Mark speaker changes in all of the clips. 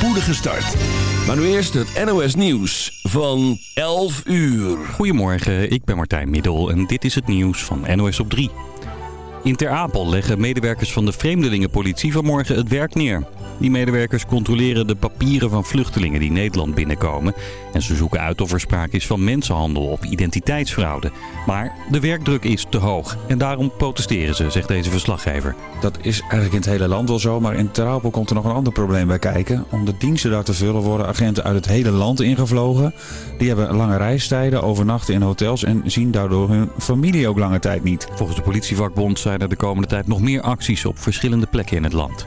Speaker 1: spoedige start. Maar nu eerst het NOS Nieuws van 11 uur.
Speaker 2: Goedemorgen, ik ben Martijn Middel en dit is het nieuws van NOS op 3. In Ter Apel leggen medewerkers van de Vreemdelingenpolitie vanmorgen het werk neer. Die medewerkers controleren de papieren van vluchtelingen die Nederland binnenkomen. En ze zoeken uit of er sprake is van mensenhandel of identiteitsfraude. Maar de werkdruk is te hoog. En daarom protesteren ze, zegt deze verslaggever.
Speaker 3: Dat is eigenlijk in het hele land wel zo, maar in Ter Apel komt er nog een ander probleem bij kijken. Om de diensten daar te vullen worden agenten uit het hele land ingevlogen. Die hebben lange reistijden, overnachten in hotels en zien daardoor hun familie ook lange tijd niet.
Speaker 2: Volgens de politievakbond zijn er de komende tijd nog meer acties op verschillende plekken in het land.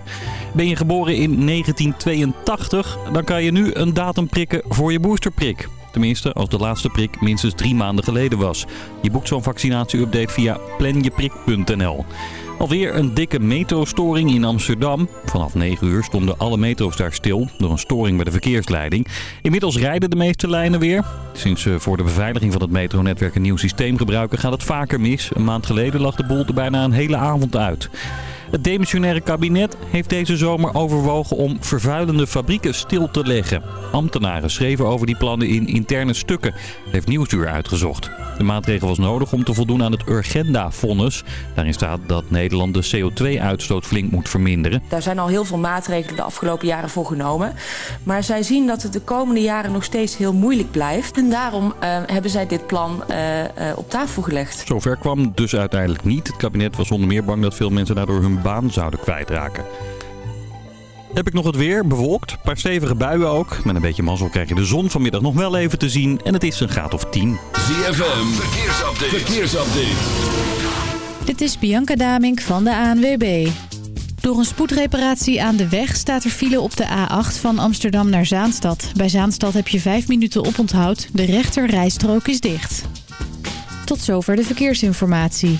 Speaker 2: Ben je geboren in 1982, dan kan je nu een datum prikken voor je boosterprik. Tenminste, als de laatste prik minstens drie maanden geleden was. Je boekt zo'n vaccinatieupdate via planjeprik.nl. Alweer een dikke metrostoring in Amsterdam. Vanaf 9 uur stonden alle metro's daar stil door een storing bij de verkeersleiding. Inmiddels rijden de meeste lijnen weer. Sinds ze voor de beveiliging van het metronetwerk een nieuw systeem gebruiken gaat het vaker mis. Een maand geleden lag de boel er bijna een hele avond uit. Het demissionaire kabinet heeft deze zomer overwogen om vervuilende fabrieken stil te leggen. Ambtenaren schreven over die plannen in interne stukken, dat heeft Nieuwsuur uitgezocht. De maatregel was nodig om te voldoen aan het Urgenda-vonnis. Daarin staat dat Nederland de CO2-uitstoot flink moet verminderen.
Speaker 4: Daar zijn al heel veel maatregelen de afgelopen jaren voor genomen. Maar zij zien dat het de komende jaren nog steeds heel moeilijk blijft. En daarom uh, hebben zij dit plan uh, uh, op tafel gelegd.
Speaker 2: Zover kwam dus uiteindelijk niet. Het kabinet was onder meer bang dat veel mensen daardoor hun baan zouden kwijtraken. Heb ik nog het weer, bewolkt, een paar stevige buien ook. Met een beetje mazzel krijg je de zon vanmiddag nog wel even te zien en het is een graad of 10.
Speaker 1: ZFM, verkeersupdate. verkeersupdate.
Speaker 5: Dit is Bianca Damink van de ANWB. Door een spoedreparatie aan de weg staat er file op de A8 van Amsterdam naar Zaanstad. Bij Zaanstad heb je 5 minuten oponthoud. De rechter rijstrook is dicht. Tot zover de verkeersinformatie.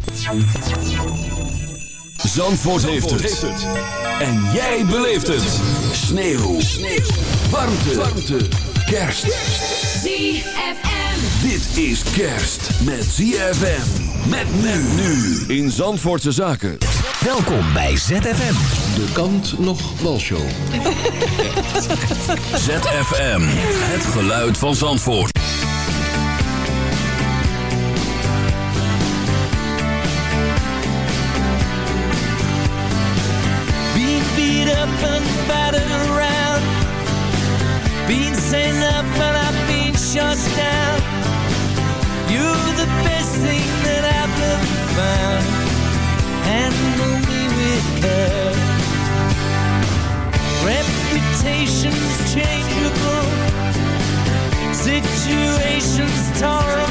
Speaker 6: Zandvoort, heeft, het. En jij beleeft het. Sneeuw. Sneeuw. Warmte. Warmte. Kerst.
Speaker 7: ZFM.
Speaker 6: Dit is kerst met ZFM. Met men nu in Zandvoortse Zaken.
Speaker 8: Welkom bij ZFM.
Speaker 9: De kant nog walshow.
Speaker 6: ZFM. Het geluid van Zandvoort.
Speaker 10: Sent up and I've been shut down. You're the best thing that I've ever found. Handle me with care. Reputation's changeable Situation's tolerable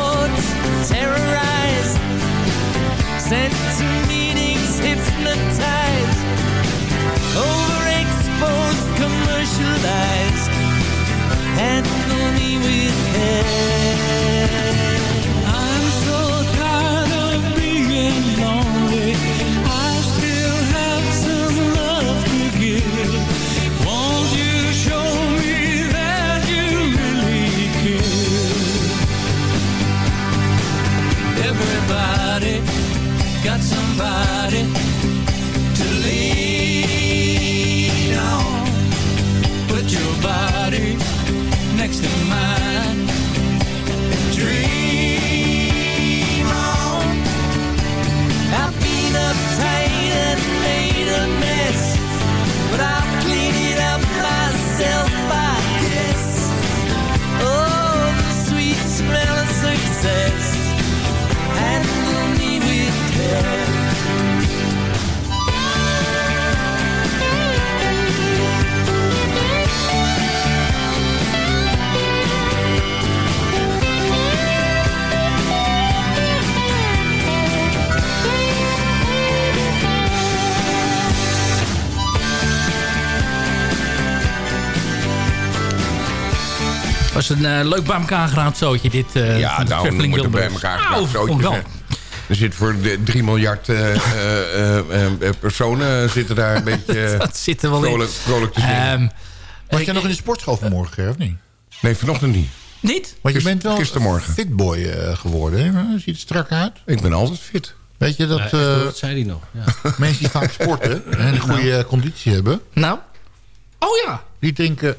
Speaker 10: airports terrorized, sent to meetings hypnotized, overexposed, commercialized. Handle me with care.
Speaker 11: Leuk bij elkaar geraamd zootje, dit. eh,
Speaker 12: ja,
Speaker 11: van de
Speaker 12: nou,
Speaker 11: Traveling
Speaker 12: moet er bij elkaar
Speaker 11: Nou,
Speaker 12: gebracht
Speaker 11: vond ik
Speaker 12: zootjes,
Speaker 11: wel.
Speaker 12: hè. Er zit voor de 3 miljard eh, eh, eh, eh, personen zitten daar een beetje
Speaker 11: Dat zit er wel in.
Speaker 12: vrolijk, vrolijk te zingen.
Speaker 11: Ehm,
Speaker 13: Was jij nog in de sportschool vanmorgen, Ger, of niet?
Speaker 12: nee, vanochtend niet.
Speaker 11: niet?
Speaker 13: Want je bent wel
Speaker 12: gistermorgen.
Speaker 13: fitboy eh, geworden. Hè? Ziet er strak uit.
Speaker 12: Ik ben altijd fit.
Speaker 13: Weet je dat
Speaker 11: Ja, echt,
Speaker 13: eh,
Speaker 11: dat zei hij nog. Ja.
Speaker 13: mensen die vaak sporten en een goede eh, conditie hebben...
Speaker 11: Nou? Oh ja.
Speaker 13: die drinken...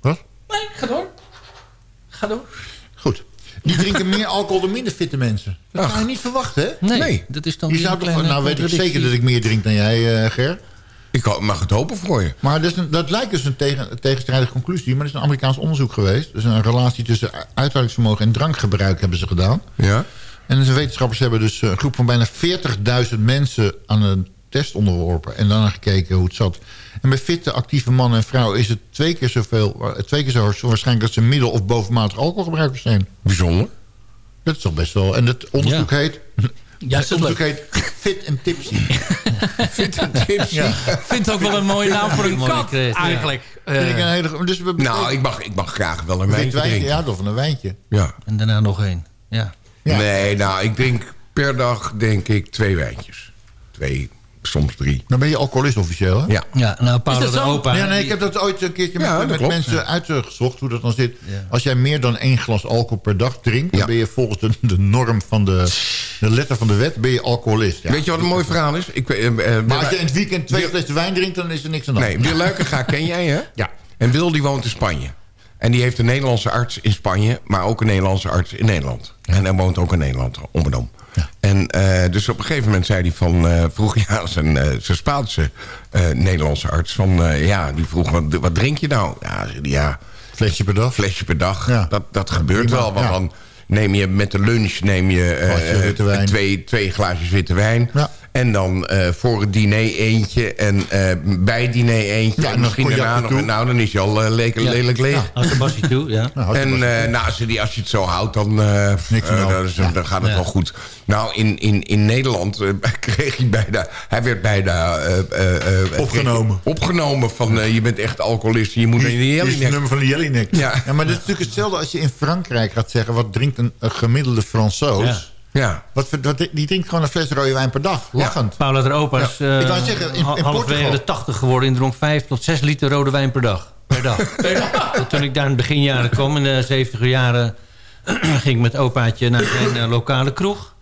Speaker 13: Wat?
Speaker 11: Nee, ga door. Ga door.
Speaker 13: Goed. Die drinken meer alcohol dan minder fitte mensen. Dat kan je niet verwachten, hè?
Speaker 11: Nee,
Speaker 12: Nee.
Speaker 11: dat is dan
Speaker 13: Je zou toch, nou weet ik zeker dat ik meer drink dan jij, eh, Ger.
Speaker 12: Ik mag het hopen voor je.
Speaker 13: Maar dat, is een- dat lijkt dus een tegen, tegenstrijdige conclusie. Maar er is een Amerikaans onderzoek geweest. Dus een relatie tussen uithoudingsvermogen en drankgebruik hebben ze gedaan.
Speaker 12: Ja?
Speaker 13: En de wetenschappers hebben dus een groep van bijna 40.000 mensen aan een test onderworpen. En daarna gekeken hoe het zat. En bij fitte, actieve mannen en vrouwen is het twee keer, zoveel, twee keer zo waarschijnlijk dat ze middel- of bovenmatig alcoholgebruikers zijn.
Speaker 12: Bijzonder.
Speaker 13: Dat is toch best wel. En het onderzoek
Speaker 11: Ja.
Speaker 13: heet.
Speaker 11: Ja,
Speaker 13: het onderzoek heet Fit and Tipsy.
Speaker 12: Fit en tipsy.
Speaker 13: Ja.
Speaker 11: Ik vind het ook wel een mooie naam voor een kat,
Speaker 2: ja.
Speaker 11: eigenlijk. Eh,
Speaker 13: Vind ik een hele, dus we
Speaker 12: Nou, ik mag, ik mag graag wel een wijntje
Speaker 13: wijntje,
Speaker 12: drinken.
Speaker 13: ja, of een wijntje.
Speaker 12: Ja.
Speaker 11: en daarna nog één. Ja.
Speaker 13: Ja.
Speaker 12: Nee, nou, ik drink per dag denk ik twee wijntjes. Twee, soms drie.
Speaker 13: Dan ben je alcoholist officieel, hè?
Speaker 12: Ja.
Speaker 11: Ja, nou, Paolo
Speaker 13: Is
Speaker 11: de
Speaker 13: dat zo?
Speaker 11: opa...
Speaker 13: Ja, nee, ik heb dat ooit een keertje
Speaker 12: Ja,
Speaker 13: met, met
Speaker 12: klopt,
Speaker 13: mensen
Speaker 12: ja.
Speaker 13: uitgezocht hoe dat dan zit.
Speaker 11: Ja.
Speaker 13: Als jij meer dan één glas alcohol per dag drinkt...
Speaker 12: Ja.
Speaker 13: dan ben je volgens de, de norm van de, de letter van de wet ben je alcoholist. Ja.
Speaker 12: Weet je wat een mooi verhaal is? Ik, eh, eh,
Speaker 13: Maar als je in het weekend twee flessen wijn drinkt... dan is er niks aan de hand.
Speaker 12: Nee, Wil Luikenga ken jij, hè?
Speaker 13: Ja.
Speaker 12: En Wil die woont in Spanje. En die heeft een Nederlandse arts in Spanje... maar ook een Nederlandse arts in Nederland. En hij woont ook in Nederland, om en om. En eh, dus op een gegeven moment zei hij van... eh, vroeg ja, zijn, eh, zijn Spaanse eh, Nederlandse arts... van ja, die vroeg, wat, wat drink je nou? Ja, zei ja,
Speaker 13: Flesje per dag.
Speaker 12: flesje per dag.
Speaker 13: Ja.
Speaker 12: Dat, dat gebeurt wel, want dan neem je met de lunch neem je, twee, twee glaasjes witte wijn.
Speaker 13: Ja.
Speaker 12: En dan eh, voor het diner eentje en eh, bij het diner eentje.
Speaker 13: Ja,
Speaker 12: en
Speaker 13: en
Speaker 12: misschien daarna nog. Nou, dan is je al eh, lelijk,
Speaker 11: Ja.
Speaker 12: lelijk leeg.
Speaker 13: Ja.
Speaker 11: Toe, ja.
Speaker 13: Nou,
Speaker 12: En eh, nou, als je, die, als je het zo houdt, dan,
Speaker 13: Niks
Speaker 12: dan, gaat het
Speaker 11: Ja.
Speaker 12: wel goed. Nou, in, in, in Nederland kreeg hij bijna... Hij werd bijna... eh, eh, eh,
Speaker 13: Opgenomen.
Speaker 12: Opgenomen van eh, je bent echt alcoholist. Je moet in de
Speaker 13: Hier is het
Speaker 12: Jellinek.
Speaker 13: nummer van de Jellinek.
Speaker 12: Ja.
Speaker 13: maar dat is natuurlijk hetzelfde als je in Frankrijk gaat zeggen... wat drinkt een, een gemiddelde Fransoos?
Speaker 11: Ja.
Speaker 12: Ja.
Speaker 13: Wat, die drinkt gewoon een fles rode wijn per dag. Lachend.
Speaker 11: Paolo de opa is
Speaker 13: Ja.
Speaker 11: eh,
Speaker 13: Ik wou zeggen, in- in
Speaker 11: ha- halverwege de 80 geworden... en dronk 5 tot 6 liter rode wijn per dag. Per dag. Toen ik daar in de beginjaren kwam, in de 70 jaren... ging ik met opaatje naar zijn eh, lokale kroeg.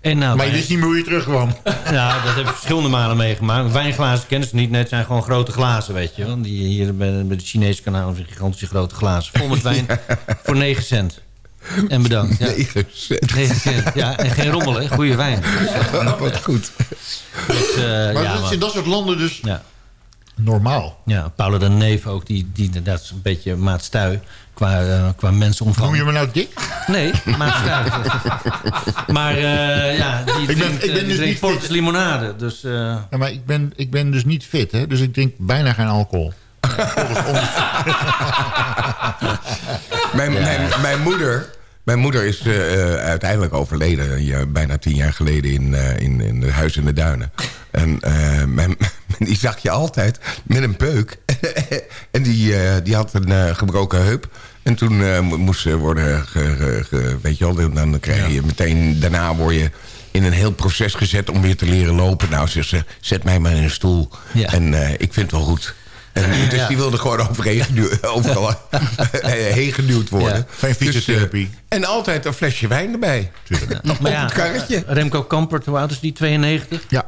Speaker 11: En nou,
Speaker 13: Maar je wist niet meer hoe je terugkwam.
Speaker 11: Ja, dat heb ik verschillende malen meegemaakt. Wijnglazen kennen ze niet, net zijn gewoon grote glazen, weet je wel. Die hier bij, bij de Chinese kanaal zijn gigantische grote glazen. Vol met wijn voor 9 cent. En bedankt. Ja.
Speaker 12: 9 cent.
Speaker 11: 9 cent, ja. En geen rommel, hè. Goede wijn.
Speaker 12: Wat goed.
Speaker 11: Dus, eh,
Speaker 13: Maar
Speaker 11: ja,
Speaker 13: dat is in dat soort landen dus
Speaker 11: ja.
Speaker 13: normaal.
Speaker 11: Ja, Paulo de Neef ook, die, die, dat is een beetje maatstui qua, eh, qua mensenomvang.
Speaker 13: Noem je me nou dik?
Speaker 11: Nee, maatstui. maar eh, ja, die
Speaker 13: ben-
Speaker 11: drinkt,
Speaker 13: ik ben dus
Speaker 11: drinkt
Speaker 13: niet fit.
Speaker 11: limonade. Dus, eh,
Speaker 13: Ja, maar ik ben, ik ben dus niet fit, hè? dus ik drink bijna geen alcohol. Volgens ons.
Speaker 12: Mijn, mijn, mijn moeder, Mijn moeder is eh, eh, uiteindelijk overleden, ja, bijna tien jaar geleden, in, eh, in, in het huis in de duinen. En eh, mijn, die zag je altijd met een peuk. en die, eh, die had een eh, gebroken heup. En toen eh, mo- moest ze worden, ge, ge- ge- weet je wel, dan krijg je meteen, daarna word je in een heel proces gezet om weer te leren lopen. Nou, zegt ze, zet mij maar in een stoel. En eh, ik vind het wel goed. En, dus
Speaker 13: Ja.
Speaker 12: die wilde gewoon overheen geduwd, overal heen geduwd worden.
Speaker 13: Ja. Geen fysiotherapie.
Speaker 12: Dus, eh, en altijd een flesje wijn erbij. Op
Speaker 11: Maar ja,
Speaker 12: het karretje.
Speaker 11: Remco Kampert, hoe oud is die? 92?
Speaker 13: Ja.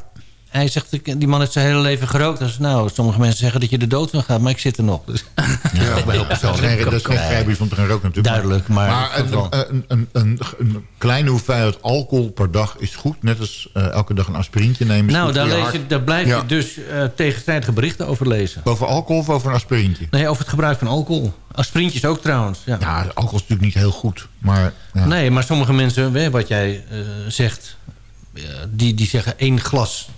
Speaker 11: Hij zegt, ik- die man heeft zijn hele leven gerookt. Dus, nou, sommige mensen zeggen dat je de dood van gaat, maar ik zit er nog. Dus.
Speaker 13: Ja, geen- dat is geen vrijbrief om te gaan roken natuurlijk.
Speaker 11: Duidelijk, maar
Speaker 13: een,
Speaker 11: wel.
Speaker 13: een, een, een, een kleine hoeveelheid alcohol per dag is goed. Net als eh, elke dag een aspirintje nemen is
Speaker 11: Nou, daar, lees je, daar blijf je dus eh, tegenstrijdige berichten over lezen.
Speaker 13: Over alcohol of over een aspirintje?
Speaker 11: Nee, over het gebruik van alcohol. Aspirintjes ook trouwens. Ja,
Speaker 13: Ja, alcohol is natuurlijk niet heel goed. Maar ja.
Speaker 11: Nee, maar sommige mensen, wat jij eh, zegt... die, die zeggen één glas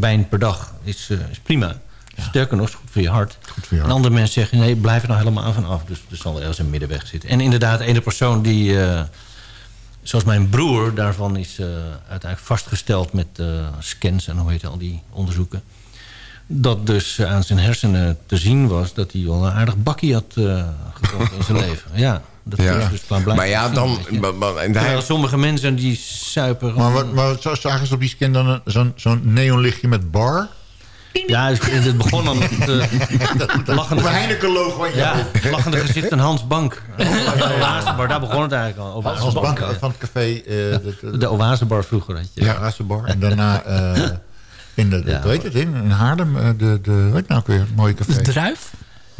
Speaker 11: wijn per dag is, eh, is prima. Sterker nog, is goed voor je hart.
Speaker 13: Goed voor je
Speaker 11: En
Speaker 13: hart.
Speaker 11: andere mensen zeggen, nee, blijf er nou helemaal van af. Dus er zal ergens een middenweg zitten. En inderdaad, de ene persoon die... eh, zoals mijn broer, daarvan is eh, uiteindelijk vastgesteld met scans... en hoe heet al die onderzoeken... dat dus aan zijn hersenen te zien was... dat hij wel een aardig bakkie had gedronken in zijn leven. Ja, dat
Speaker 12: Ja.
Speaker 11: is dus
Speaker 12: Maar ja, dan...
Speaker 11: weet
Speaker 12: en hij,
Speaker 11: sommige mensen die suipen...
Speaker 13: Maar, wat, maar zagen ze op die scan dan een- zo'n zo'n neonlichtje met bar?
Speaker 11: Ja, het het begon dan met het lachende,
Speaker 13: Of een Heineken-logo.
Speaker 11: ja, lachende gezicht van Hans Bank. De Oasebar, daar begon het eigenlijk al. Oasebar,
Speaker 13: bank
Speaker 11: ja.
Speaker 13: van het café. eh, de, de,
Speaker 11: De Oasebar vroeger had je.
Speaker 13: ja, Rassenbar. En daarna eh, in de, heet het in, in Haarlem, eh, de, de, hoe heet nou ook weer, mooie café.
Speaker 14: De druif?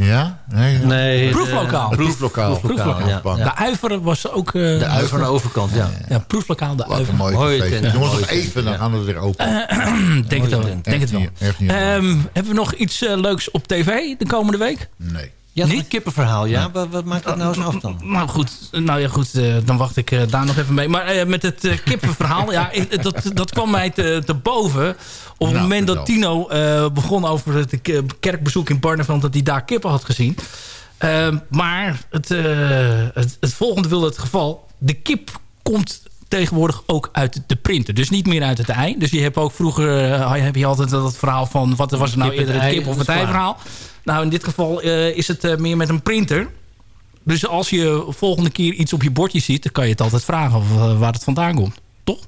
Speaker 13: Ja? Nee,
Speaker 11: Nee,
Speaker 14: Proeflokaal.
Speaker 13: Het proeflokaal.
Speaker 11: Proeflokaal, ja.
Speaker 14: De uiver was ook... eh,
Speaker 11: De uiver aan de overkant, ja.
Speaker 14: Ja, proeflokaal de
Speaker 13: Wat een
Speaker 14: uiver.
Speaker 13: mooi
Speaker 11: Mooie
Speaker 13: café.
Speaker 11: tent,
Speaker 13: Jongens,
Speaker 11: mooie
Speaker 13: nog even, dan
Speaker 11: ja.
Speaker 13: gaan we weer open.
Speaker 14: denk het wel. Denk het wel.
Speaker 13: Niet- echt niet
Speaker 14: Ehm, hebben we nog iets eh, leuks op tv de komende week?
Speaker 13: Nee.
Speaker 11: Ja, dat
Speaker 14: Niet?
Speaker 11: een kippenverhaal, ja. Wat, wat maakt dat nou eens af dan?
Speaker 14: Nou goed, nou ja, goed eh, dan wacht ik eh, daar nog even mee. Maar eh, met het kippenverhaal, ja, dat, dat kwam mij te, te boven. Op het
Speaker 13: Nou,
Speaker 14: moment dat. Tino eh, begon over het kerkbezoek in Barneveld... dat hij daar kippen had gezien. Ehm, maar het, eh, het, het volgende wilde het geval. De kip komt tegenwoordig ook uit de printer. Dus niet meer uit het ei. Dus je hebt ook vroeger heb je altijd dat verhaal van... wat was het nou eerder, het kip of het ei
Speaker 11: klaar.
Speaker 14: verhaal? Nou, in dit geval eh, is het eh, meer met een printer. Dus als je volgende keer iets op je bordje ziet... dan kan je het altijd vragen of, eh, waar het vandaan komt. Toch?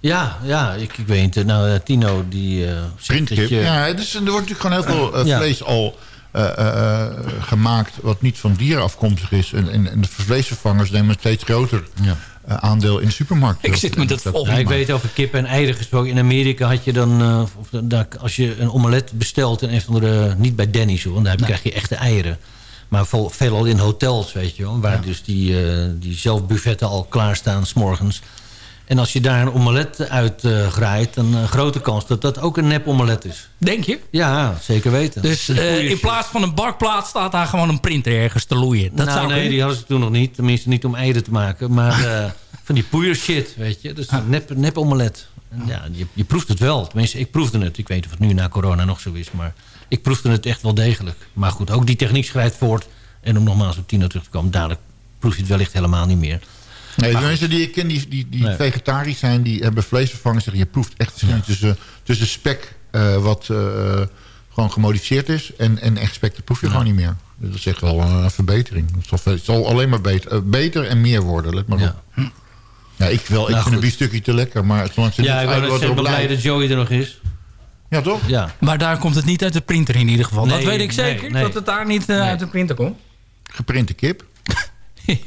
Speaker 11: Ja, ja ik, ik weet het. Nou, Tino die eh zegt dat
Speaker 13: Printkip.
Speaker 11: je...
Speaker 13: Ja, het is, er wordt natuurlijk gewoon heel veel
Speaker 11: Ja.
Speaker 13: vlees al eh, eh, eh, gemaakt... wat niet van dieren afkomstig is. En, en, en de vleesvervangers nemen steeds groter
Speaker 11: Ja.
Speaker 13: Eh, aandeel in de supermarkt.
Speaker 14: Ik zit met het volgende.
Speaker 11: Ja, ik weet over kip en eieren gesproken. In Amerika had je dan, eh, of, daar, als je een omelet bestelt... en een van de, niet bij Denny's hoor, want daar krijg je echte eieren. Maar vol- veelal in hotels, weet je wel. Waar dus die, eh, die zelfbuffetten al klaarstaan s'morgens. En als je daar een omelet uit eh, graait... dan een grote kans dat dat ook een nep omelet is.
Speaker 14: Denk je?
Speaker 11: Ja, zeker weten.
Speaker 14: Dus eh, in plaats van een bakplaat staat daar gewoon een printer ergens te loeien. Dat
Speaker 11: nou,
Speaker 14: zou
Speaker 11: nee,
Speaker 14: kunnen.
Speaker 11: die hadden ze toen nog niet. Tenminste, niet om eieren te maken. Maar eh, van die poeier shit, weet je. Dus een nep, nep omelet. En ja, je, je proeft het wel. Tenminste, ik proefde het. Ik weet niet of het nu na corona nog zo is. Maar ik proefde het echt wel degelijk. Maar goed, ook die techniek schrijft voort. En om nogmaals op Tino terug te komen. Dadelijk proef je het wellicht helemaal niet meer.
Speaker 13: Nee, de mensen die ik ken die, die, die
Speaker 11: Nee.
Speaker 13: vegetarisch zijn... die hebben vleesvervangers. Zeggen, je proeft echt verschil tussen, tussen spek... eh, wat eh, gewoon gemodificeerd is... en, en echt spek, dat proef je gewoon niet meer. Dus dat is echt wel een verbetering. Het zal, het zal alleen maar beter, eh, beter en meer worden. Let maar
Speaker 11: Ja.
Speaker 13: op. Ja, ik, wel, ik
Speaker 11: Nou,
Speaker 13: vind een
Speaker 11: goed.
Speaker 13: biefstukje te lekker. Maar zolang ze
Speaker 11: Ja,
Speaker 13: niet
Speaker 11: ik
Speaker 13: uit
Speaker 11: blij dat Joey er nog is.
Speaker 13: Ja, toch?
Speaker 11: Ja.
Speaker 14: Maar daar komt het niet uit de printer in ieder geval. dat weet ik zeker.
Speaker 11: nee.
Speaker 14: Dat het daar niet eh, uit de printer komt.
Speaker 13: Geprinte kip.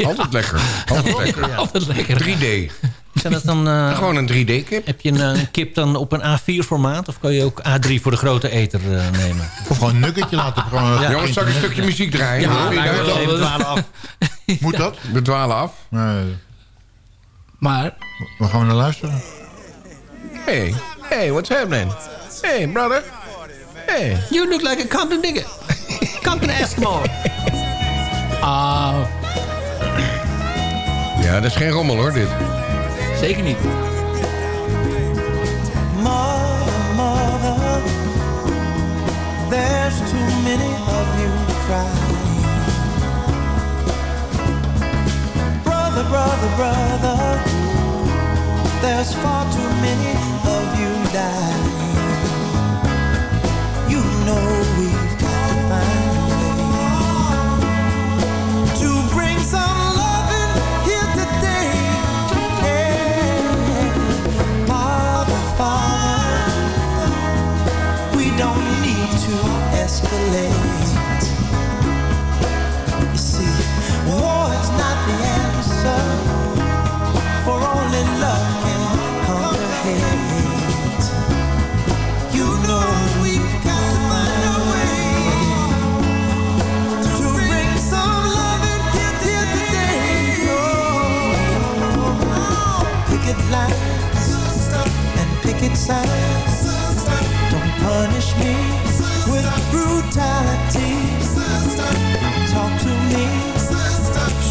Speaker 12: Altijd lekker. Altijd lekker.
Speaker 14: Altijd lekker.
Speaker 12: 3D.
Speaker 11: Zijn dat dan, eh,
Speaker 12: Gewoon een 3D-kip.
Speaker 11: heb je een, eh, kip dan op een A4-formaat? Of kan je ook A3 voor de grote eter eh, nemen?
Speaker 13: Of gewoon een nuggetje laten. Gewoon
Speaker 11: Ja.
Speaker 12: Jongens, zal ik een stukje muziek draaien?
Speaker 11: Ja, dwalen af.
Speaker 13: Moet dat?
Speaker 12: We dwalen af.
Speaker 13: Nee,
Speaker 14: Maar
Speaker 13: waar gaan we naar luisteren?
Speaker 12: Hey, hey, what's happening? Hey, brother. Hey.
Speaker 11: You look like a Compton nigger. Compton Eskimo.
Speaker 14: ah,
Speaker 12: Ja, dat is geen rommel hoor, dit.
Speaker 14: zeker niet.
Speaker 15: There's too many of you crying. Brother, brother, brother. There's far too many of you dying. You know picket signs. Don't punish me brutality. Talk to me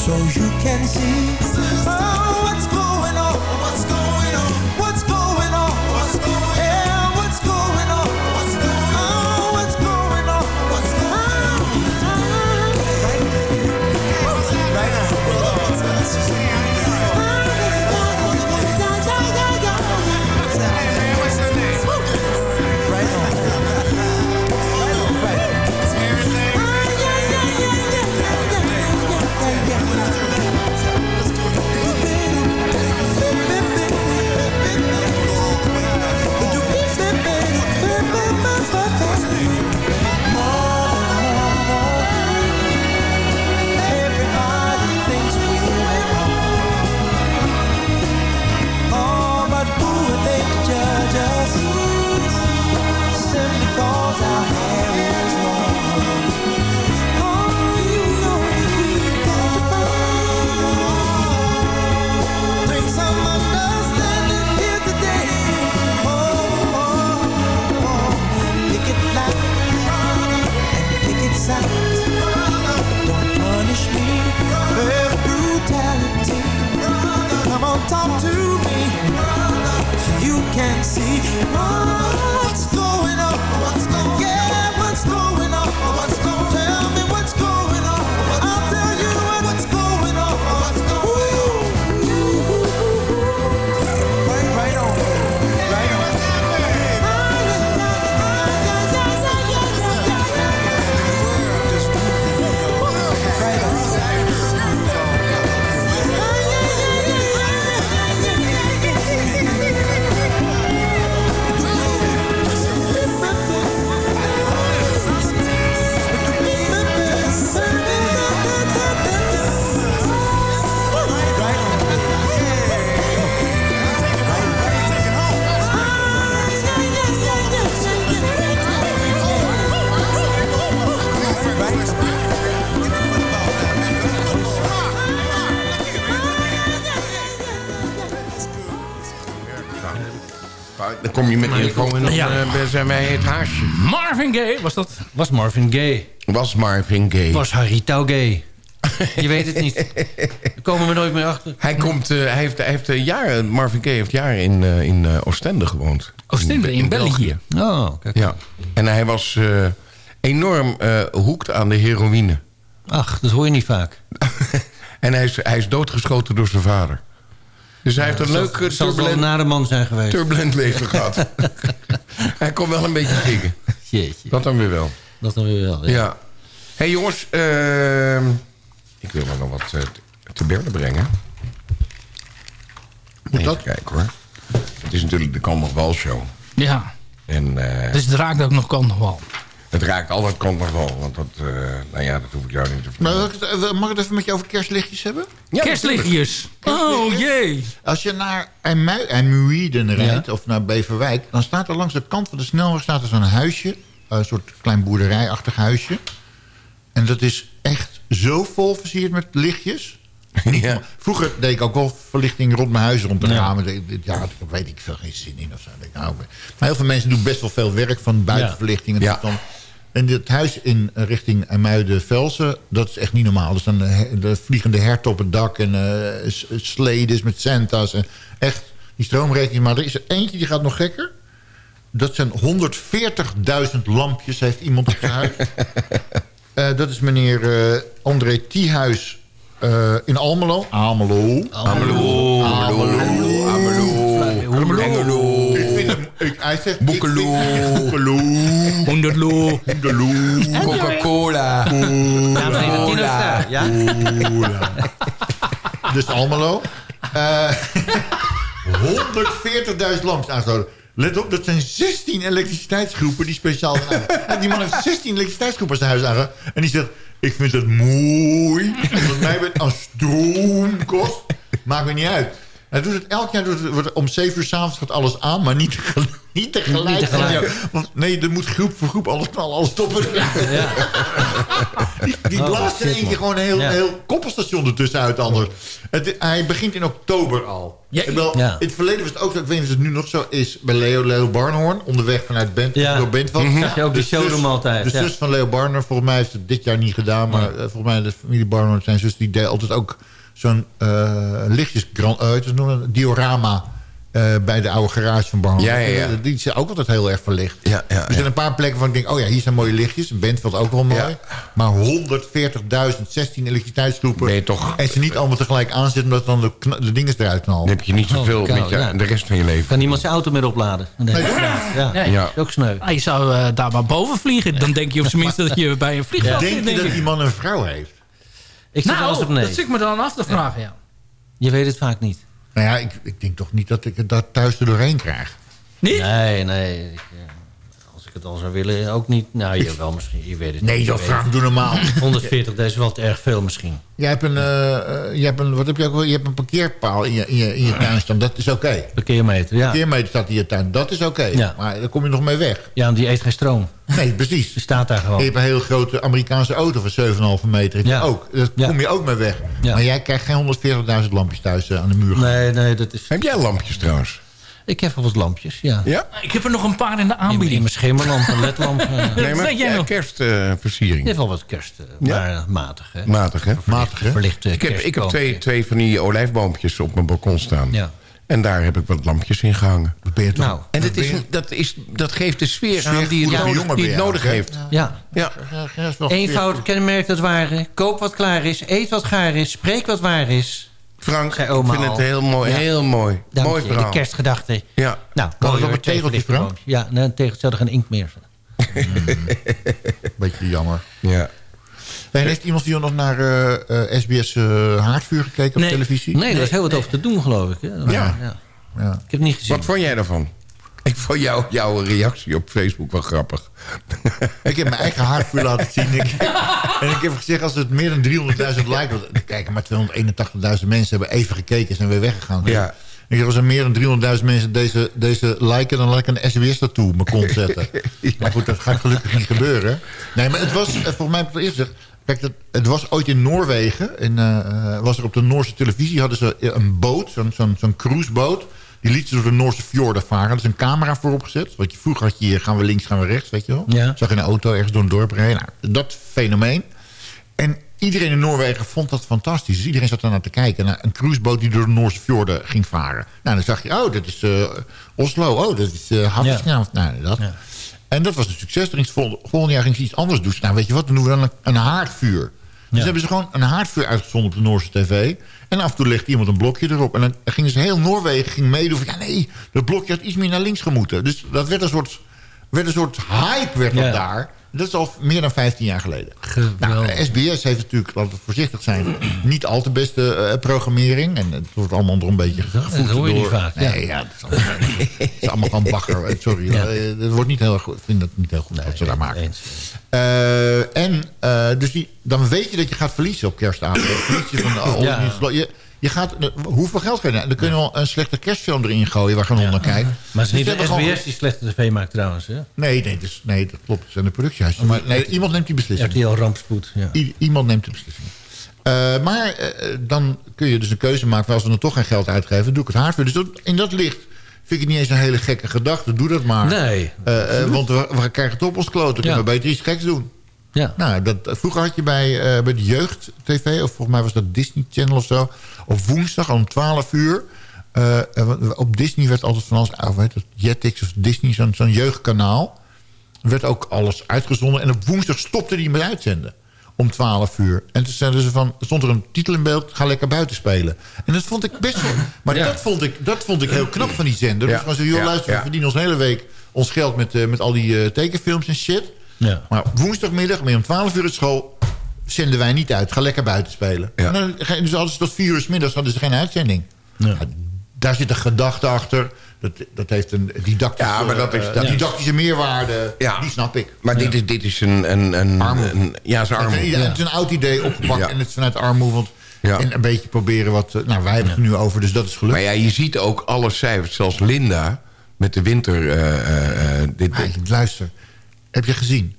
Speaker 15: so you can see oh,
Speaker 12: zijn wij het haasje.
Speaker 14: Marvin Gaye was dat?
Speaker 11: Was Marvin Gaye.
Speaker 12: Was Marvin Gaye.
Speaker 11: Was Harry Gay. Je weet het niet. Daar komen we nooit meer achter.
Speaker 12: Hij, komt, eh, hij heeft, hij heeft eh, jaren, Marvin Gaye heeft jaren in, eh, in eh, Oostende gewoond.
Speaker 14: Oostende, in België.
Speaker 11: Oh, kijk.
Speaker 12: Ja. En hij was eh, enorm eh hoekt aan de heroïne.
Speaker 11: Ach, dat hoor je niet vaak.
Speaker 12: en hij is, hij is doodgeschoten door zijn vader. Dus hij heeft een leuk
Speaker 11: zal wel
Speaker 12: turbulent,
Speaker 11: een nare man zijn geweest.
Speaker 12: turbulent leven gehad. hij kon wel een beetje zingen.
Speaker 11: Jeetje.
Speaker 12: Dat dan weer wel.
Speaker 11: Dat dan weer wel.
Speaker 12: Ja. hey, jongens, ehm, ik wil wel nog wat eh, te- berden brengen. Even
Speaker 14: dat?
Speaker 12: kijken hoor. Het is natuurlijk de Carnaval Show.
Speaker 14: Ja,
Speaker 12: En eh,
Speaker 14: dus het raakt ook nog carnaval.
Speaker 12: Het raakt altijd Carnaval. Want dat, eh, nou ja, dat hoef ik jou niet te vertellen.
Speaker 13: Maar mag ik het- eh, even met je over kerstlichtjes hebben?
Speaker 12: Ja,
Speaker 14: Kerstlichtjes. Oh jee.
Speaker 13: Als je naar IJmuiden rijdt, of naar Beverwijk... dan staat er langs de kant van de snelweg staat er zo'n huisje. Een soort klein boerderijachtig huisje. En dat is echt zo vol versierd met lichtjes.
Speaker 12: Ja.
Speaker 13: Vroeger deed ik ook wel verlichting rond mijn huis rond te
Speaker 11: Ja.
Speaker 13: ramen. Ja, daar weet ik veel geen zin in of zo. Nou, maar heel veel mensen doen best wel veel werk van buitenverlichting. En,
Speaker 12: Ja.
Speaker 13: dat dan, en dit huis in eh, richting Muiden-Velsen, dat is echt niet normaal. Er staan de, vliegende herten op het dak en eh, s- sledes met Santa's. En echt, die stroomrekening. Maar er is er eentje die gaat nog gekker. Dat zijn 140.000 lampjes, heeft iemand op zijn huis. Eh, dat is meneer eh, André Thiehuis eh, in Almelo. Almelo.
Speaker 12: Almelo. Almelo. Almelo. Hengelo.
Speaker 13: Hij zegt...
Speaker 12: Boekelo.
Speaker 13: Boekelo.
Speaker 14: Honderlo.
Speaker 13: Honderlo.
Speaker 12: Coca-Cola.
Speaker 11: Ster, ja?
Speaker 13: Dus Almelo. Eh 140.000 lamps aangesloten. Let op, dat zijn 16 elektriciteitsgroepen die speciaal zijn En Die man heeft 16 elektriciteitsgroepen zijn huis aange. En die zegt, ik vind het mooi. Wat mij het aan stroom kost. Maakt me niet uit. Hij doet het elk jaar, doet het, wordt om 7 uur s'avonds gaat alles aan, maar niet, tegelijk- niet tegelijk.
Speaker 11: Niet tegelijk.
Speaker 13: Ja, Want nee, er moet groep voor groep alles knallen, alles stoppen. Die, die
Speaker 11: Oh,
Speaker 13: blaast keer
Speaker 11: man.
Speaker 13: gewoon een heel,
Speaker 11: Ja.
Speaker 13: heel koppelstation ertussen uit anders. Het, hij begint in oktober al.
Speaker 14: Ja,
Speaker 11: ja.
Speaker 13: In het verleden was het ook zo, ik weet niet of het nu nog zo is... bij Leo, Leo Barnhoorn, onderweg vanuit Bent,
Speaker 11: Ja.
Speaker 13: door Bentveld.
Speaker 11: Mhm. Zag je ook
Speaker 13: De zus-
Speaker 11: showroom altijd,
Speaker 13: De
Speaker 11: ja.
Speaker 13: zus van Leo Barnhoorn, volgens mij heeft het dit jaar niet gedaan... maar eh, volgens mij de familie Barnhoorn, zijn zus, die deed altijd ook... zo'n lichtjes, gran- het is nog een diorama... eh, bij de oude garage van Barnhoorn.
Speaker 12: Ja, ja, ja.
Speaker 13: Die is ook altijd heel erg verlicht.
Speaker 12: Ja, ja,
Speaker 13: Er zijn een paar plekken van ik denk, oh ja, hier zijn mooie lichtjes. In Bentveld ook wel mooi.
Speaker 12: Ja.
Speaker 13: Maar 140.000, 16 elektriciteitsgroepen.
Speaker 12: Je toch-
Speaker 13: En ze niet allemaal tegelijk aanzetten, omdat dan de, dingen eruit knallen.
Speaker 12: Dan heb je niet zoveel
Speaker 11: Oh,
Speaker 12: met je,
Speaker 11: ja.
Speaker 12: de rest van je leven.
Speaker 11: Kan niemand zijn auto meer opladen? Nee, ja. Ja.
Speaker 14: Nee.
Speaker 11: Ook sneu.
Speaker 14: Ah, je zou eh, daar maar boven vliegen. Dan denk je op zijn minst dat je bij een vliegveld
Speaker 13: Denk
Speaker 14: zit.
Speaker 13: je
Speaker 14: Denk
Speaker 13: dat
Speaker 14: ik.
Speaker 13: die man een vrouw heeft?
Speaker 11: Ik op
Speaker 14: Nou,
Speaker 11: nee.
Speaker 14: dat zit ik me dan af te vragen, ja.
Speaker 11: Je weet het vaak niet.
Speaker 13: Nou ja, ik, ik denk toch niet dat ik het daar thuis er doorheen krijg.
Speaker 14: Niet?
Speaker 11: Nee, nee. Ik, eh, ik het al zou willen, ook niet. Nou, je wel misschien. Je weet het
Speaker 13: Nee,
Speaker 11: niet. Je weet
Speaker 13: Frank, doe normaal.
Speaker 11: 140, dat is wel te erg veel misschien.
Speaker 13: Jij hebt een, eh, eh, je hebt een, wat heb je ook wel? Je hebt een parkeerpaal in je, in je, in je tuin staan. Dat is oké.
Speaker 11: Parkeermeter, ja.
Speaker 13: Parkeermeter staat in je tuin. Dat is oké.
Speaker 11: Ja.
Speaker 13: Maar daar kom je nog mee weg.
Speaker 11: Ja, die eet geen stroom.
Speaker 13: Nee, precies.
Speaker 11: Die staat daar
Speaker 13: Je
Speaker 11: gewoon.
Speaker 13: hebt een heel grote Amerikaanse auto van 7,5 meter. Je
Speaker 11: Ja.
Speaker 13: ook. Daar
Speaker 11: Ja.
Speaker 13: kom je ook mee weg.
Speaker 11: Ja.
Speaker 13: Maar jij krijgt geen 140.000 lampjes thuis eh, aan de muur.
Speaker 11: Nee, nee, dat is...
Speaker 12: Heb jij lampjes trouwens?
Speaker 11: Ik heb wel wat lampjes, ja.
Speaker 12: Ja?
Speaker 14: Ik heb er nog een paar in de
Speaker 11: In, in
Speaker 14: aanbieding.
Speaker 11: mijn schemerlamp, een ledlamp. eh.
Speaker 12: Nee, maar ja, kerstversiering.
Speaker 11: Je hebt wel wat kerst, eh, maar matig, hè?
Speaker 12: Matig, hè?
Speaker 13: Matig, hè?
Speaker 11: Verlichte
Speaker 12: Ik heb, ik heb twee, twee van die olijfboompjes op mijn balkon staan.
Speaker 11: Ja.
Speaker 12: En daar heb ik wat lampjes in gehangen.
Speaker 13: Wat ben je toch?
Speaker 11: Nou,
Speaker 12: En dat, is, dat, is, dat geeft de sfeer
Speaker 13: Sfeer
Speaker 12: aan die het nodig, die het heeft.
Speaker 11: ja.
Speaker 12: Ja.
Speaker 13: Dat
Speaker 11: Eenvoud kenmerkt het ware. Koop wat klaar is, eet wat gaar is, spreek wat waar is.
Speaker 12: Frank, ik vind het heel mooi.
Speaker 11: Ja.
Speaker 12: Heel mooi.
Speaker 11: Dank
Speaker 12: mooi
Speaker 11: je,
Speaker 12: verhaal.
Speaker 11: de kerstgedachte.
Speaker 12: Ja.
Speaker 11: Nou,
Speaker 13: het
Speaker 11: mooi
Speaker 13: op een tegeltje, Frank?
Speaker 11: Ja, nee, een tegeltje zou er geen inkt meer zijn.
Speaker 13: Beetje jammer.
Speaker 12: ja.
Speaker 13: En heeft iemand hier nog naar eh, eh, SBS eh, Haardvuur gekeken op televisie?
Speaker 11: Nee, daar is heel wat over te doen, geloof ik. Hè?
Speaker 12: Ja.
Speaker 11: ja.
Speaker 13: Ja.
Speaker 11: Ik heb het niet gezien.
Speaker 12: Wat vond jij daarvan? Ik vond jou, jouw reactie op Facebook wel grappig.
Speaker 13: Ik heb mijn eigen haardvuur laten zien. Ik, en ik heb gezegd, als het meer dan 300.000 likes... kijken maar 281.000 mensen hebben even gekeken... en zijn weer weggegaan.
Speaker 12: Ja.
Speaker 13: Ik zeg, als er meer dan 300.000 mensen deze, deze liken... dan laat ik een SBS daartoe op mijn kont zetten. Maar goed, dat gaat gelukkig niet gebeuren. Nee, maar het was, eh, volgens mij heb ik het eerst gezegd... Kijk, het, het was ooit in Noorwegen. En, eh, was er op de Noorse televisie hadden ze een boot, zo'n zo'n zo'n cruiseboot. Die liet ze door de Noorse fjorden varen. Er is een camera voorop gezet. Want je, vroeger had je hier, gaan we links, gaan we rechts, weet je wel.
Speaker 11: Ja.
Speaker 13: Zag je een auto ergens door een dorp rijden. Nou, dat fenomeen. En iedereen in Noorwegen vond dat fantastisch. Dus iedereen zat daar naar te kijken. Naar een cruiseboot die door de Noorse fjorden ging varen. Nou, dan zag je, oh, dat is eh, Oslo. Oh, dat is uh, Havensnaam. Nou, dat.
Speaker 11: Ja.
Speaker 13: En dat was een succes. Ze volgende, volgend jaar ging ze iets anders doen. Nou, weet je wat, dan doen we dan een, een haardvuur. Dus hebben ze gewoon een haardvuur uitgezonden op de Noorse tv. En af en toe legde iemand een blokje erop. En dan gingen ze heel Noorwegen ging meedoen. Van, ja, nee, dat blokje had iets meer naar links gemoeten. Dus dat werd een soort, werd een soort hype werd dat
Speaker 11: Ja.
Speaker 13: daar. Dat is al meer dan 15 jaar geleden.
Speaker 11: Geweldig.
Speaker 13: Nou, SBS heeft natuurlijk, laten we voorzichtig zijn... niet al te beste eh, programmering. En het wordt allemaal nog een beetje gevoed
Speaker 11: dat hoor je
Speaker 13: door...
Speaker 11: niet vaak,
Speaker 13: Nee, ja, het is allemaal, het is allemaal van bagger. Eh, Sorry,
Speaker 11: Ja.
Speaker 13: eh, het wordt niet heel goed. Ik vind het niet heel goed wat ze daar maken.
Speaker 11: Eens.
Speaker 13: Eh, en dus die, dan weet je dat je gaat verliezen op kerstavond. Verlies je van, oh,
Speaker 11: Ja.
Speaker 13: je, je gaat, hoeveel geld ga je nou? Dan kun je wel een slechte kerstfilm erin gooien waar gewoon naar kijkt.
Speaker 11: Maar het is niet de SBS die slechte tv maakt trouwens, hè?
Speaker 13: Nee, nee, dus, nee, dat klopt. Het zijn de productiehuizen. Maar nee, iemand neemt die beslissing.
Speaker 11: RTL Rampspoed, ja.
Speaker 13: Iemand neemt de beslissing. Eh, maar eh, dan kun je dus een keuze maken... als we dan toch geen geld uitgeven, doe ik het haardvuur. Dus dat, in dat licht vind ik het niet eens een hele gekke gedachte. Doe dat maar.
Speaker 11: Nee.
Speaker 13: Eh, eh, want we, we krijgen het op ons kloten. Kunnen
Speaker 11: Ja.
Speaker 13: we beter iets geks doen.
Speaker 11: Ja.
Speaker 13: Nou, dat, vroeger had je bij, eh, bij de Jeugd TV... of volgens mij was dat Disney Channel of zo... op woensdag om 12 uur... eh, op Disney werd altijd van alles... of weet het, Jetix of Disney, zo'n zo'n jeugdkanaal... werd ook alles uitgezonden. En op woensdag stopte die met uitzenden. om 12 uur. En toen zeiden ze van, stond er een titel in beeld... ga lekker buiten spelen. En dat vond ik best wel... Maar dat, vond ik, dat vond ik heel knap van die zender.
Speaker 12: Ja.
Speaker 13: Dus gewoon zo, joh,
Speaker 12: Ja,
Speaker 13: luister, we verdienen ons hele week... ons geld met, eh, met al die tekenfilms en shit.
Speaker 14: Ja.
Speaker 13: Maar woensdagmiddag, meer om 12 uur uit school... zenden wij niet uit. Ga lekker buiten spelen. En dan, dus ze tot 4 uur 's middags hadden ze geen uitzending. Ja, daar zit een gedachte achter. Dat, dat heeft een didactische,
Speaker 12: Ja, maar dat is- dat is-
Speaker 13: didactische meerwaarde.
Speaker 12: Ja.
Speaker 13: Die snap ik.
Speaker 12: Maar dit, is, dit is een... een, een, een ja, het is armoede.
Speaker 13: Het is, het is een oud idee opgepakt
Speaker 12: Ja.
Speaker 13: en het is vanuit. Want
Speaker 12: Ja.
Speaker 13: En een beetje proberen wat... eh, Nou, wij hebben het nu over, dus dat is gelukt.
Speaker 12: Maar ja, je ziet ook alle cijfers. Zelfs Linda met de winter... eh, dit,
Speaker 13: Maar luister, heb je gezien?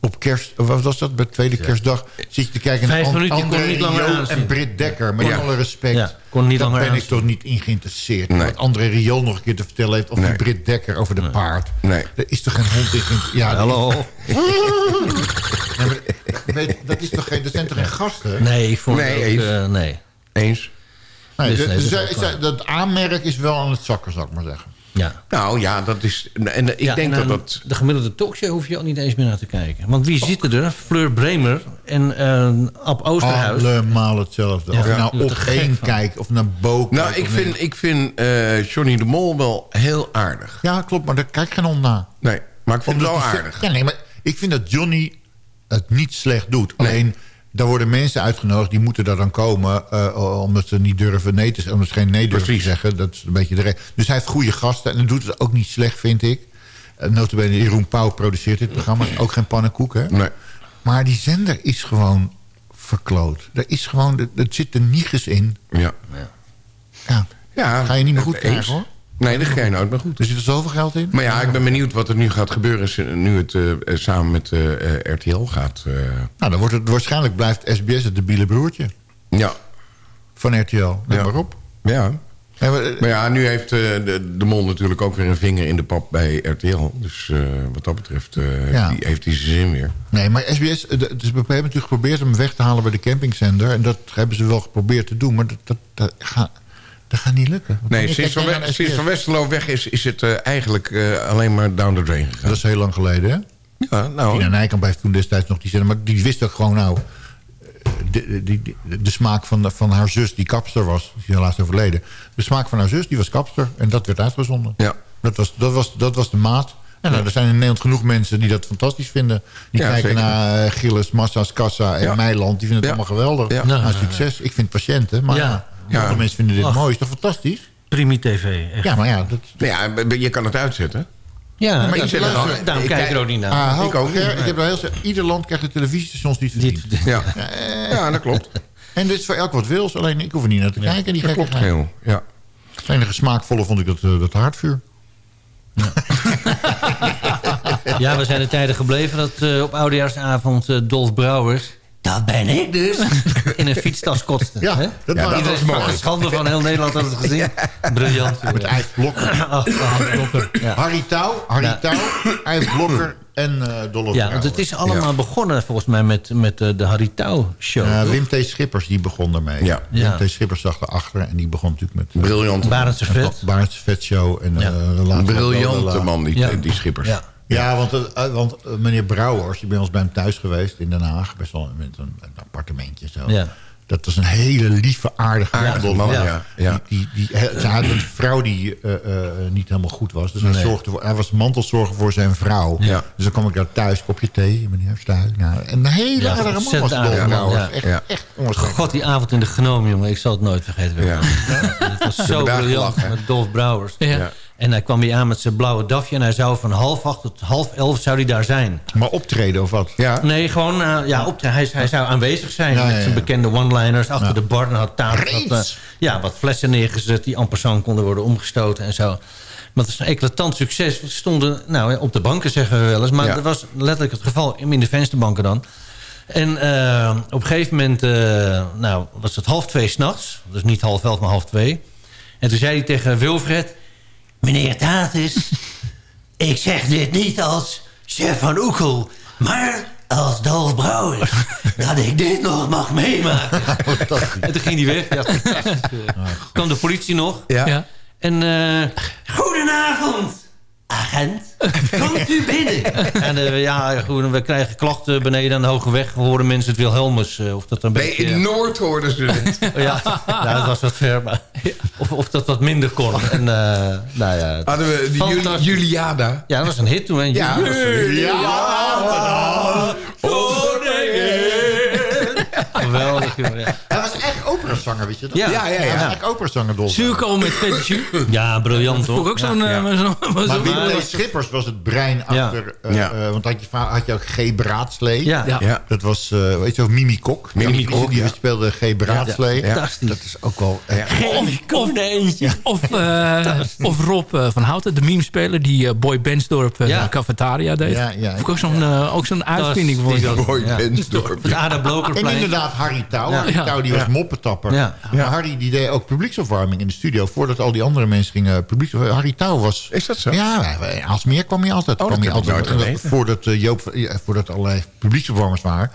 Speaker 13: Op kerst, of wat was dat? Bij tweede kerstdag zit je te kijken naar
Speaker 11: Vijf minuten, kon
Speaker 13: André
Speaker 11: niet langer
Speaker 13: Rieu
Speaker 11: aanzien.
Speaker 13: en Britt Dekker. Met
Speaker 11: Ja.
Speaker 13: alle respect.
Speaker 11: Ja, kon niet
Speaker 13: Daar
Speaker 11: langer
Speaker 13: ben ik toch niet in geïnteresseerd.
Speaker 12: Nee.
Speaker 13: Wat André Rieu nog een keer te vertellen heeft... of
Speaker 12: Nee.
Speaker 13: die Britt Dekker over de paard.
Speaker 12: Nee.
Speaker 13: Er is toch geen hond in geïnteresseerd? Ja,
Speaker 11: Hallo.
Speaker 13: Maar weet, dat, is toch geen, dat zijn toch geen gasten?
Speaker 11: Nee, ik vond
Speaker 12: Nee,
Speaker 11: het ook,
Speaker 12: eens.
Speaker 11: eh, nee.
Speaker 12: Eens.
Speaker 13: Nee,
Speaker 11: Dus
Speaker 13: de-
Speaker 11: nee, dat
Speaker 13: aanmerk is wel aan het zakken, zou ik maar zeggen.
Speaker 11: Ja.
Speaker 12: Nou ja, dat is... En ik
Speaker 11: Ja,
Speaker 12: denk
Speaker 11: en
Speaker 12: dat dat...
Speaker 11: De gemiddelde talkshow hoef je ook niet eens meer naar te kijken. Want wie zitten er? Fleur Bremer en eh Ab Oosterhuis.
Speaker 13: Allemaal hetzelfde.
Speaker 11: Ja.
Speaker 13: Of je
Speaker 11: Ja.
Speaker 13: nou op één kijkt of naar Bo
Speaker 12: Nou,
Speaker 13: kijkt
Speaker 12: ik vind, ik vind eh, Johnny de Mol wel heel aardig.
Speaker 13: Ja, klopt, maar daar kijkt geen hond naar.
Speaker 12: Nee, maar ik vind het wel aardig.
Speaker 13: Ja, nee, maar ik vind dat Johnny het niet slecht doet. Alleen, daar worden mensen uitgenodigd... die moeten daar dan komen... eh, omdat ze niet durven nee te zeggen. Omdat ze geen nee durven te zeggen. Dat is een beetje de reden. Dus hij heeft goede gasten. En dat doet het ook niet slecht, vind ik. Uh, notabene Jeroen Pauw produceert dit programma. Ook geen pannenkoek, hè?
Speaker 12: Nee.
Speaker 13: Maar die zender is gewoon verkloot. Er is gewoon... Er, er zit er niets in.
Speaker 12: Ja.
Speaker 13: Ja,
Speaker 12: ja
Speaker 13: ga je niet meer goed krijgen, hoor.
Speaker 12: Nee, dat ga je nooit meer goed.
Speaker 13: Er zit er zoveel geld in.
Speaker 12: Maar ja, ik ben benieuwd wat er nu gaat gebeuren... eh, nu het eh, samen met eh, RTL gaat.
Speaker 13: Nou, dan wordt het, waarschijnlijk blijft SBS het debiele broertje
Speaker 12: ja.
Speaker 13: van RTL. Let
Speaker 12: Ja.
Speaker 13: maar op.
Speaker 12: Ja.
Speaker 13: Ja, maar,
Speaker 12: Maar ja, nu heeft de, de Mol natuurlijk ook weer een vinger in de pap bij RTL. Dus wat dat betreft
Speaker 13: Ja.
Speaker 12: die, heeft hij zijn zin weer.
Speaker 13: Nee, maar SBS, de- dus we hebben natuurlijk geprobeerd hem weg te halen bij de campingzender. En dat hebben ze wel geprobeerd te doen, maar dat, dat, dat, gaat, dat gaat niet lukken. Want
Speaker 12: Nee, sinds van, We- sinds van Westerlo weg is, is het eh, eigenlijk eh, alleen maar down the drain gegaan.
Speaker 13: Dat is heel lang geleden, hè?
Speaker 12: Ja, nou,
Speaker 13: Tina Nijkamp heeft toen destijds nog die zender. Maar die wist ook gewoon nou... eh, De, de, de, de smaak van, de- van haar zus, die kapster was, die is helaas overleden. De smaak van haar zus, die was kapster. En dat werd uitgezonden.
Speaker 12: Ja.
Speaker 13: Dat, was, dat, was, dat was de maat. En nou, er zijn in Nederland genoeg mensen die dat fantastisch vinden. Die
Speaker 12: Ja,
Speaker 13: kijken
Speaker 12: zeker.
Speaker 13: naar Gilles, Massa's, Kassa en
Speaker 12: Ja.
Speaker 13: Meiland. Die vinden het
Speaker 12: Ja.
Speaker 13: allemaal geweldig.
Speaker 12: Ja.
Speaker 13: Nou, succes. Ik vind patiënten. Maar
Speaker 11: Ja.
Speaker 13: ja.
Speaker 12: Ja.
Speaker 13: andere mensen vinden dit
Speaker 11: Ach.
Speaker 13: mooi. Is toch fantastisch?
Speaker 11: Primi TV. Echt.
Speaker 13: Ja, maar ja. Dat,
Speaker 12: ja, je kan het uitzetten.
Speaker 11: Ja,
Speaker 13: maar
Speaker 11: dat-
Speaker 13: ik zit er
Speaker 11: daarom- kijk ik er ook niet naar.
Speaker 13: Ah,
Speaker 12: ik ook
Speaker 13: ik heb heel ieder land krijgt de televisiestations die het verdient.
Speaker 11: Dit-
Speaker 12: Ja, ja dat klopt.
Speaker 13: En dit is voor elk wat wils. Alleen ik hoef er niet naar te kijken. Die
Speaker 12: Dat klopt heel. Ja.
Speaker 13: Het enige smaakvolle vond ik dat, eh, dat haardvuur.
Speaker 11: Ja, we zijn de tijden gebleven dat eh, op oudejaarsavond eh, Dolf Brouwers... Dat ben ik dus. In een fietstas kotste.
Speaker 13: Ja,
Speaker 11: hè?
Speaker 13: dat
Speaker 12: Ja, dat
Speaker 11: Iedereen-
Speaker 12: mooi.
Speaker 11: Een schande van heel Nederland had het gezien. Briljant.
Speaker 13: Met IJs Blokker.
Speaker 11: Ach, ach, Blokker. Ja.
Speaker 13: Harry Touw, Harry
Speaker 11: Ja.
Speaker 13: Touw, IJs Blokker en eh Dolph
Speaker 11: Ja, want het is allemaal begonnen volgens mij met, met eh, de Harry Touw show.
Speaker 13: Ja,
Speaker 11: toch?
Speaker 13: Wim T. Schippers die begon ermee.
Speaker 12: Ja.
Speaker 11: Ja.
Speaker 13: Wim T. Schippers zag erachter en die begon natuurlijk met... eh,
Speaker 12: Briljant.
Speaker 11: Barendse Vet.
Speaker 13: Barendse Vet Show. En,
Speaker 11: Ja.
Speaker 13: eh, later
Speaker 12: Een briljante man, die,
Speaker 11: Ja.
Speaker 12: die schippers.
Speaker 11: Ja.
Speaker 13: Ja, want, eh, eh, want eh, meneer Brouwers, die bij ons bij hem thuis geweest in Den Haag. Best wel met een, een appartementje zo.
Speaker 11: Ja.
Speaker 13: Dat was een hele lieve, aardige,
Speaker 12: Aardige
Speaker 13: man.
Speaker 12: man, ja. ja.
Speaker 13: Die, die, ze had een vrouw die eh, eh, niet helemaal goed was. Dus hij, zorgde voor, hij was mantelzorger voor zijn vrouw.
Speaker 12: Ja.
Speaker 13: Dus dan kwam ik daar thuis, kopje thee, meneer Stuy. Nou, en een hele
Speaker 11: Ja,
Speaker 13: aardige man was Dolf
Speaker 11: aardige man.
Speaker 13: Echt,
Speaker 12: Ja.
Speaker 13: echt.
Speaker 11: God, die avond in de genoom, jongen. Ik zal het nooit vergeten.
Speaker 12: Ja.
Speaker 11: Het was zo briljant met Dolph Brouwers.
Speaker 14: Ja.
Speaker 11: En hij kwam weer aan met zijn blauwe dafje. En hij zou van half acht tot half elf zou hij daar zijn.
Speaker 13: Maar optreden of wat?
Speaker 12: Ja.
Speaker 11: Nee, gewoon eh, ja, optreden. Hij, hij zou aanwezig zijn
Speaker 13: Ja,
Speaker 11: met zijn
Speaker 13: ja.
Speaker 11: bekende one-liners. Achter de bar en had tafel wat, eh, ja, wat flessen neergezet die en passant konden worden omgestoten en zo. Maar het is een eclatant succes. We stonden nou, op de banken, zeggen we wel eens. Maar dat was letterlijk het geval. In de vensterbanken dan. En eh, op een gegeven moment eh, nou, was het half twee s'nachts. Dus niet half elf, maar half twee. En toen zei hij tegen Wilfred... Meneer Tatis, ik zeg dit niet als chef van Oekel... maar als Dolf Brouwer, dat ik dit nog mag meemaken. en toen ging hij weg. Ja, fantastisch. kwam de politie nog.
Speaker 12: Ja.
Speaker 14: Ja.
Speaker 11: En eh, goedenavond, agent, komt u binnen? en eh, ja, goed, we krijgen klachten beneden aan de Hoge Weg. Horen mensen het Wilhelmus. eh, of dat een
Speaker 12: Nee,
Speaker 11: beetje...
Speaker 12: in Noord hoorden ze het.
Speaker 11: ja, ja, dat was wat ver. Maar, of, of dat wat minder kon. En, eh, nou ja,
Speaker 12: Hadden we de Juli-. Juliada.
Speaker 11: Ja, dat was een hit toen. hè.
Speaker 12: Ja.
Speaker 11: Juliada. Geweldig, ja.
Speaker 13: Hij was echt operazanger, weet je dat?
Speaker 11: Ja.
Speaker 13: ja, ja. Hij was
Speaker 11: Ja.
Speaker 13: echt operazanger, Dolf.
Speaker 14: Zuurkool met Petit
Speaker 11: Ja, briljant hoor.
Speaker 14: ook zo'n...
Speaker 11: Ja.
Speaker 14: eh,
Speaker 13: Maar Willem Schippers was het brein
Speaker 11: Ja.
Speaker 13: achter... eh,
Speaker 12: Ja.
Speaker 13: eh, want had je, va- had je ook G. Braadslee.
Speaker 11: Ja.
Speaker 14: Ja.
Speaker 12: Ja.
Speaker 13: Dat was, eh weet je, ook Mimi Kok.
Speaker 12: Mimi
Speaker 13: Die-
Speaker 12: Kok,
Speaker 13: Die
Speaker 12: ja.
Speaker 13: speelde G. Braadslee.
Speaker 12: Ja.
Speaker 11: Fantastisch.
Speaker 13: Dat is ook wel...
Speaker 14: Of, of, eh, of Rob van Houten, de meme-speler... die Boy Bensdorp
Speaker 11: Ja.
Speaker 14: Cafetaria deed.
Speaker 13: Ja, ja.
Speaker 14: Ook zo'n ook zo'n uitvinding. Dat.
Speaker 12: Boy
Speaker 11: Ja.
Speaker 12: Bensdorp.
Speaker 11: Ada
Speaker 13: En inderdaad, Harry Touw.
Speaker 11: Ja.
Speaker 13: Harry
Speaker 14: Ja.
Speaker 13: Touw die was
Speaker 12: Ja.
Speaker 13: moppetapper.
Speaker 11: Ja.
Speaker 13: Maar Harry die deed ook publieksopwarming in de studio... voordat al die andere mensen gingen publieksopwarming. Harry Touw was...
Speaker 12: Is dat zo?
Speaker 13: Ja, bij Aalsmeer kwam hij altijd.
Speaker 12: Oh,
Speaker 13: kwam hij altijd
Speaker 12: nooit
Speaker 13: voordat, eh, Joop, eh, voordat allerlei publieksopwarmers waren.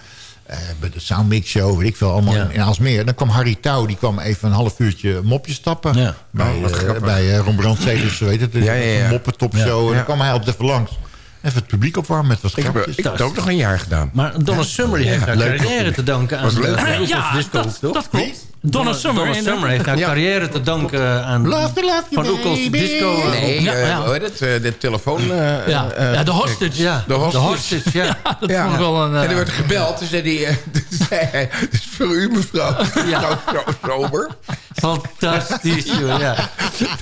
Speaker 13: eh, bij de Soundmix Show, weet ik veel, allemaal
Speaker 11: Ja.
Speaker 13: in, Aalsmeer. Dan kwam Harry Touw, die kwam even een half uurtje mopje stappen.
Speaker 11: Ja.
Speaker 13: Bij,
Speaker 12: Oh, wat
Speaker 13: eh,
Speaker 12: grappig.
Speaker 13: bij eh, Ron Brandsteders, weet het,
Speaker 12: Ja, ja, ja.
Speaker 13: een moppetopshow. En
Speaker 12: Ja.
Speaker 13: dan kwam hij op de langs. Even het publiek opwarmen met wat
Speaker 12: Ik heb,
Speaker 13: grapjes.
Speaker 12: ik heb het ook nog een jaar gedaan.
Speaker 11: Maar Donna Summer die heeft haar
Speaker 13: leuk.
Speaker 11: carrière te danken aan de
Speaker 14: ja,
Speaker 11: Disco,
Speaker 14: dat,
Speaker 11: toch?
Speaker 14: dat klopt. Donna Summer.
Speaker 11: Donna
Speaker 14: en-
Speaker 11: Summer heeft haar
Speaker 12: Ja.
Speaker 11: carrière te danken aan
Speaker 13: Love to love you,
Speaker 11: Van Roekels
Speaker 13: baby.
Speaker 11: Disco. eh,
Speaker 12: Nee,
Speaker 14: Ja,
Speaker 12: eh,
Speaker 14: ja.
Speaker 12: hoe heet het? Eh, de telefoon... eh,
Speaker 14: Ja, ja, de hostage.
Speaker 11: Ja,
Speaker 12: De
Speaker 11: de
Speaker 12: hostage.
Speaker 11: ja.
Speaker 14: Dat
Speaker 12: Ja.
Speaker 14: vond ik wel een... eh,
Speaker 12: En er werd gebeld. Toen zei hij... eh, "Dit is voor u, mevrouw.
Speaker 11: Ja.
Speaker 12: Zo sober.
Speaker 11: Fantastisch, joh, ja.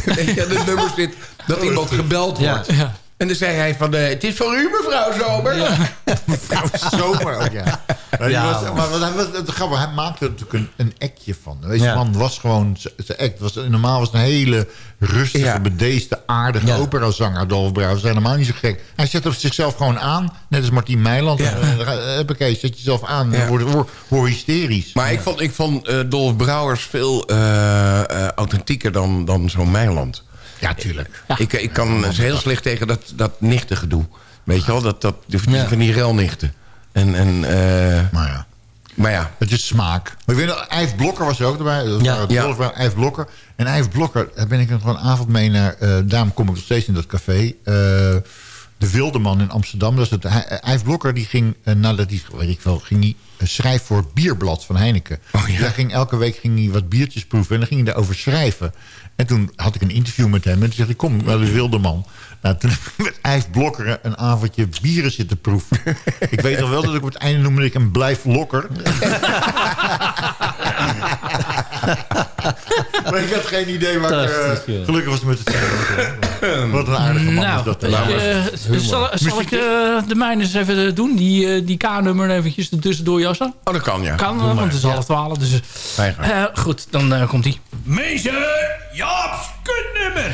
Speaker 12: ja, de nummer zit dat iemand gebeld
Speaker 11: Ja.
Speaker 12: wordt.
Speaker 14: Ja.
Speaker 12: En dan zei hij van... eh, het is voor u, mevrouw Zomer.
Speaker 13: Mevrouw Zomer ook, ja.
Speaker 11: Ja,
Speaker 13: was, maar wat het grappige, hij maakte er natuurlijk een, een actje van. Deze
Speaker 11: Ja.
Speaker 13: man was gewoon zijn act. Was, normaal was het een hele rustige,
Speaker 12: Ja.
Speaker 13: bedeesde, aardige
Speaker 11: Ja.
Speaker 13: operazanger, Adolf Brouw. Dat is helemaal niet zo gek. Hij zette zichzelf gewoon aan, net als Martien Meiland.
Speaker 12: Ja.
Speaker 13: Ja. Huppakee, zet jezelf aan.
Speaker 12: Ja.
Speaker 13: Word, word, word hysterisch.
Speaker 12: Maar ik vond, ik vond eh, Dolf Brouwers veel eh, eh, authentieker dan, dan zo'n Meiland.
Speaker 13: Ja, tuurlijk.
Speaker 12: Ik, ik kan heel slecht tegen dat, dat nichtengedoe. Weet je wel, dat, dat, die,
Speaker 11: Ja.
Speaker 12: van die relnichten. En, en, eh,
Speaker 13: Maar ja.
Speaker 12: maar ja,
Speaker 13: Het is smaak. Maar ik weet nog, Blokker was er ook erbij. Dat
Speaker 11: Ja.
Speaker 13: waren
Speaker 12: Ja.
Speaker 13: IJs Blokker. En IJs Blokker, daar ben ik nog een avond mee naar... eh daarom kom ik nog steeds in dat café. eh, de Wildeman in Amsterdam. Dat is het, IJs Blokker die ging, eh, nadat hij, weet ik wel, ging hij eh, schrijven voor het bierblad van Heineken.
Speaker 12: Oh, ja.
Speaker 13: Dus hij ging, elke week ging hij wat biertjes proeven en dan ging hij daarover schrijven. En toen had ik een interview met hem en toen zei hij, kom naar de Wildeman. Nou, toen heb ik met Blokker een avondje bieren zitten proeven. ik weet nog wel dat ik op het einde noemde ik hem Blijf Lokker. maar ik had geen idee waar ik... eh, gelukkig was het met het. Wat een aardige man
Speaker 14: Nou,
Speaker 13: is dat.
Speaker 14: ik, eh, zal, zal ik de mijne eens even doen? Die, eh, die K-nummer eventjes er tussendoor jassen?
Speaker 12: oh, dat kan ja.
Speaker 14: Kan, want het is half twaalf. Dus, eh, goed, dan komt hij.
Speaker 1: Meester Jaap's kutnummer.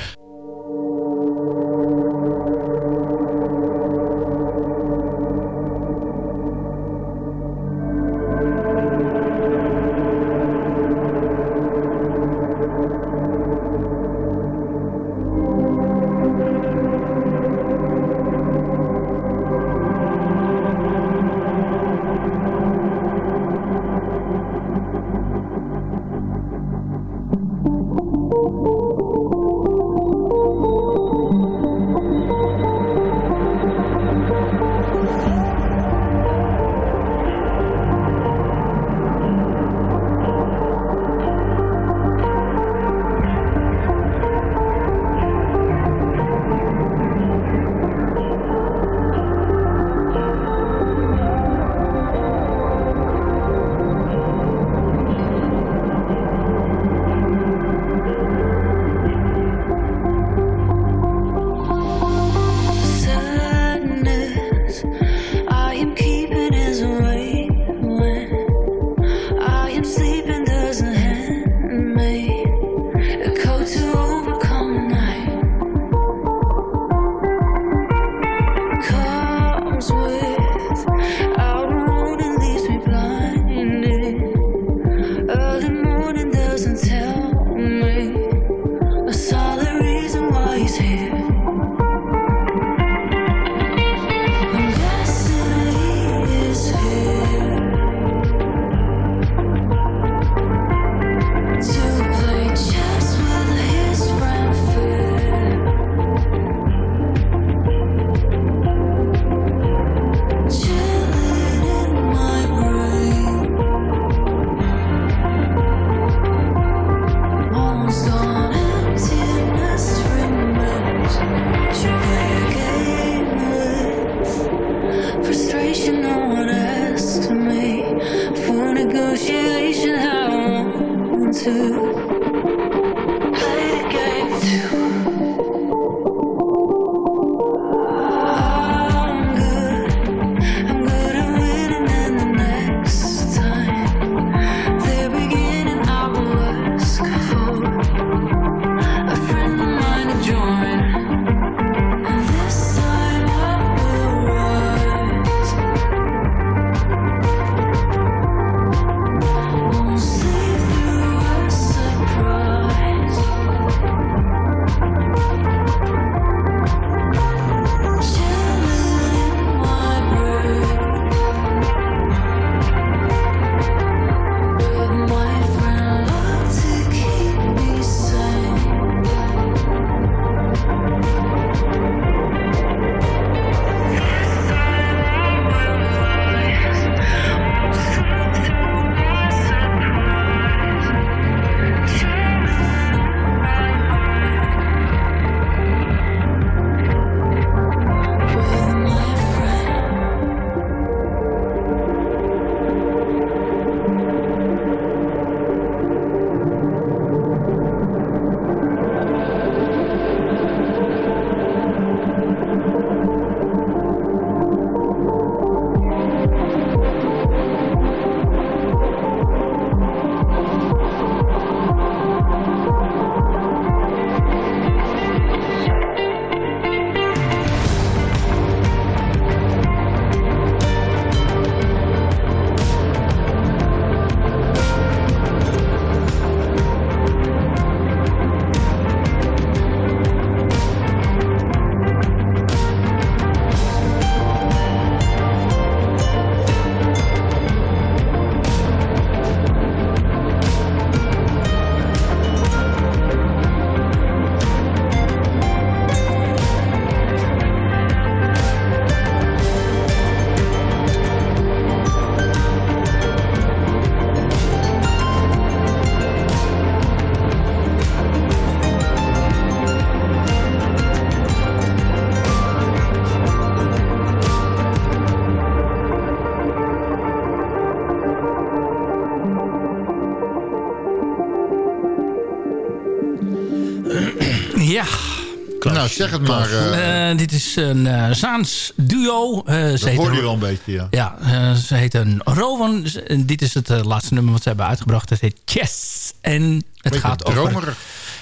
Speaker 13: Nou, zeg het maar. eh,
Speaker 14: Eh, dit is een eh, Zaans duo. Eh, ze
Speaker 13: dat hoorde
Speaker 14: een-
Speaker 13: je wel een beetje, ja.
Speaker 14: Ja, eh, ze heet een Rowan. Dit is het laatste nummer wat ze hebben uitgebracht. Het heet Chess. En het gaat over...
Speaker 13: dromerig.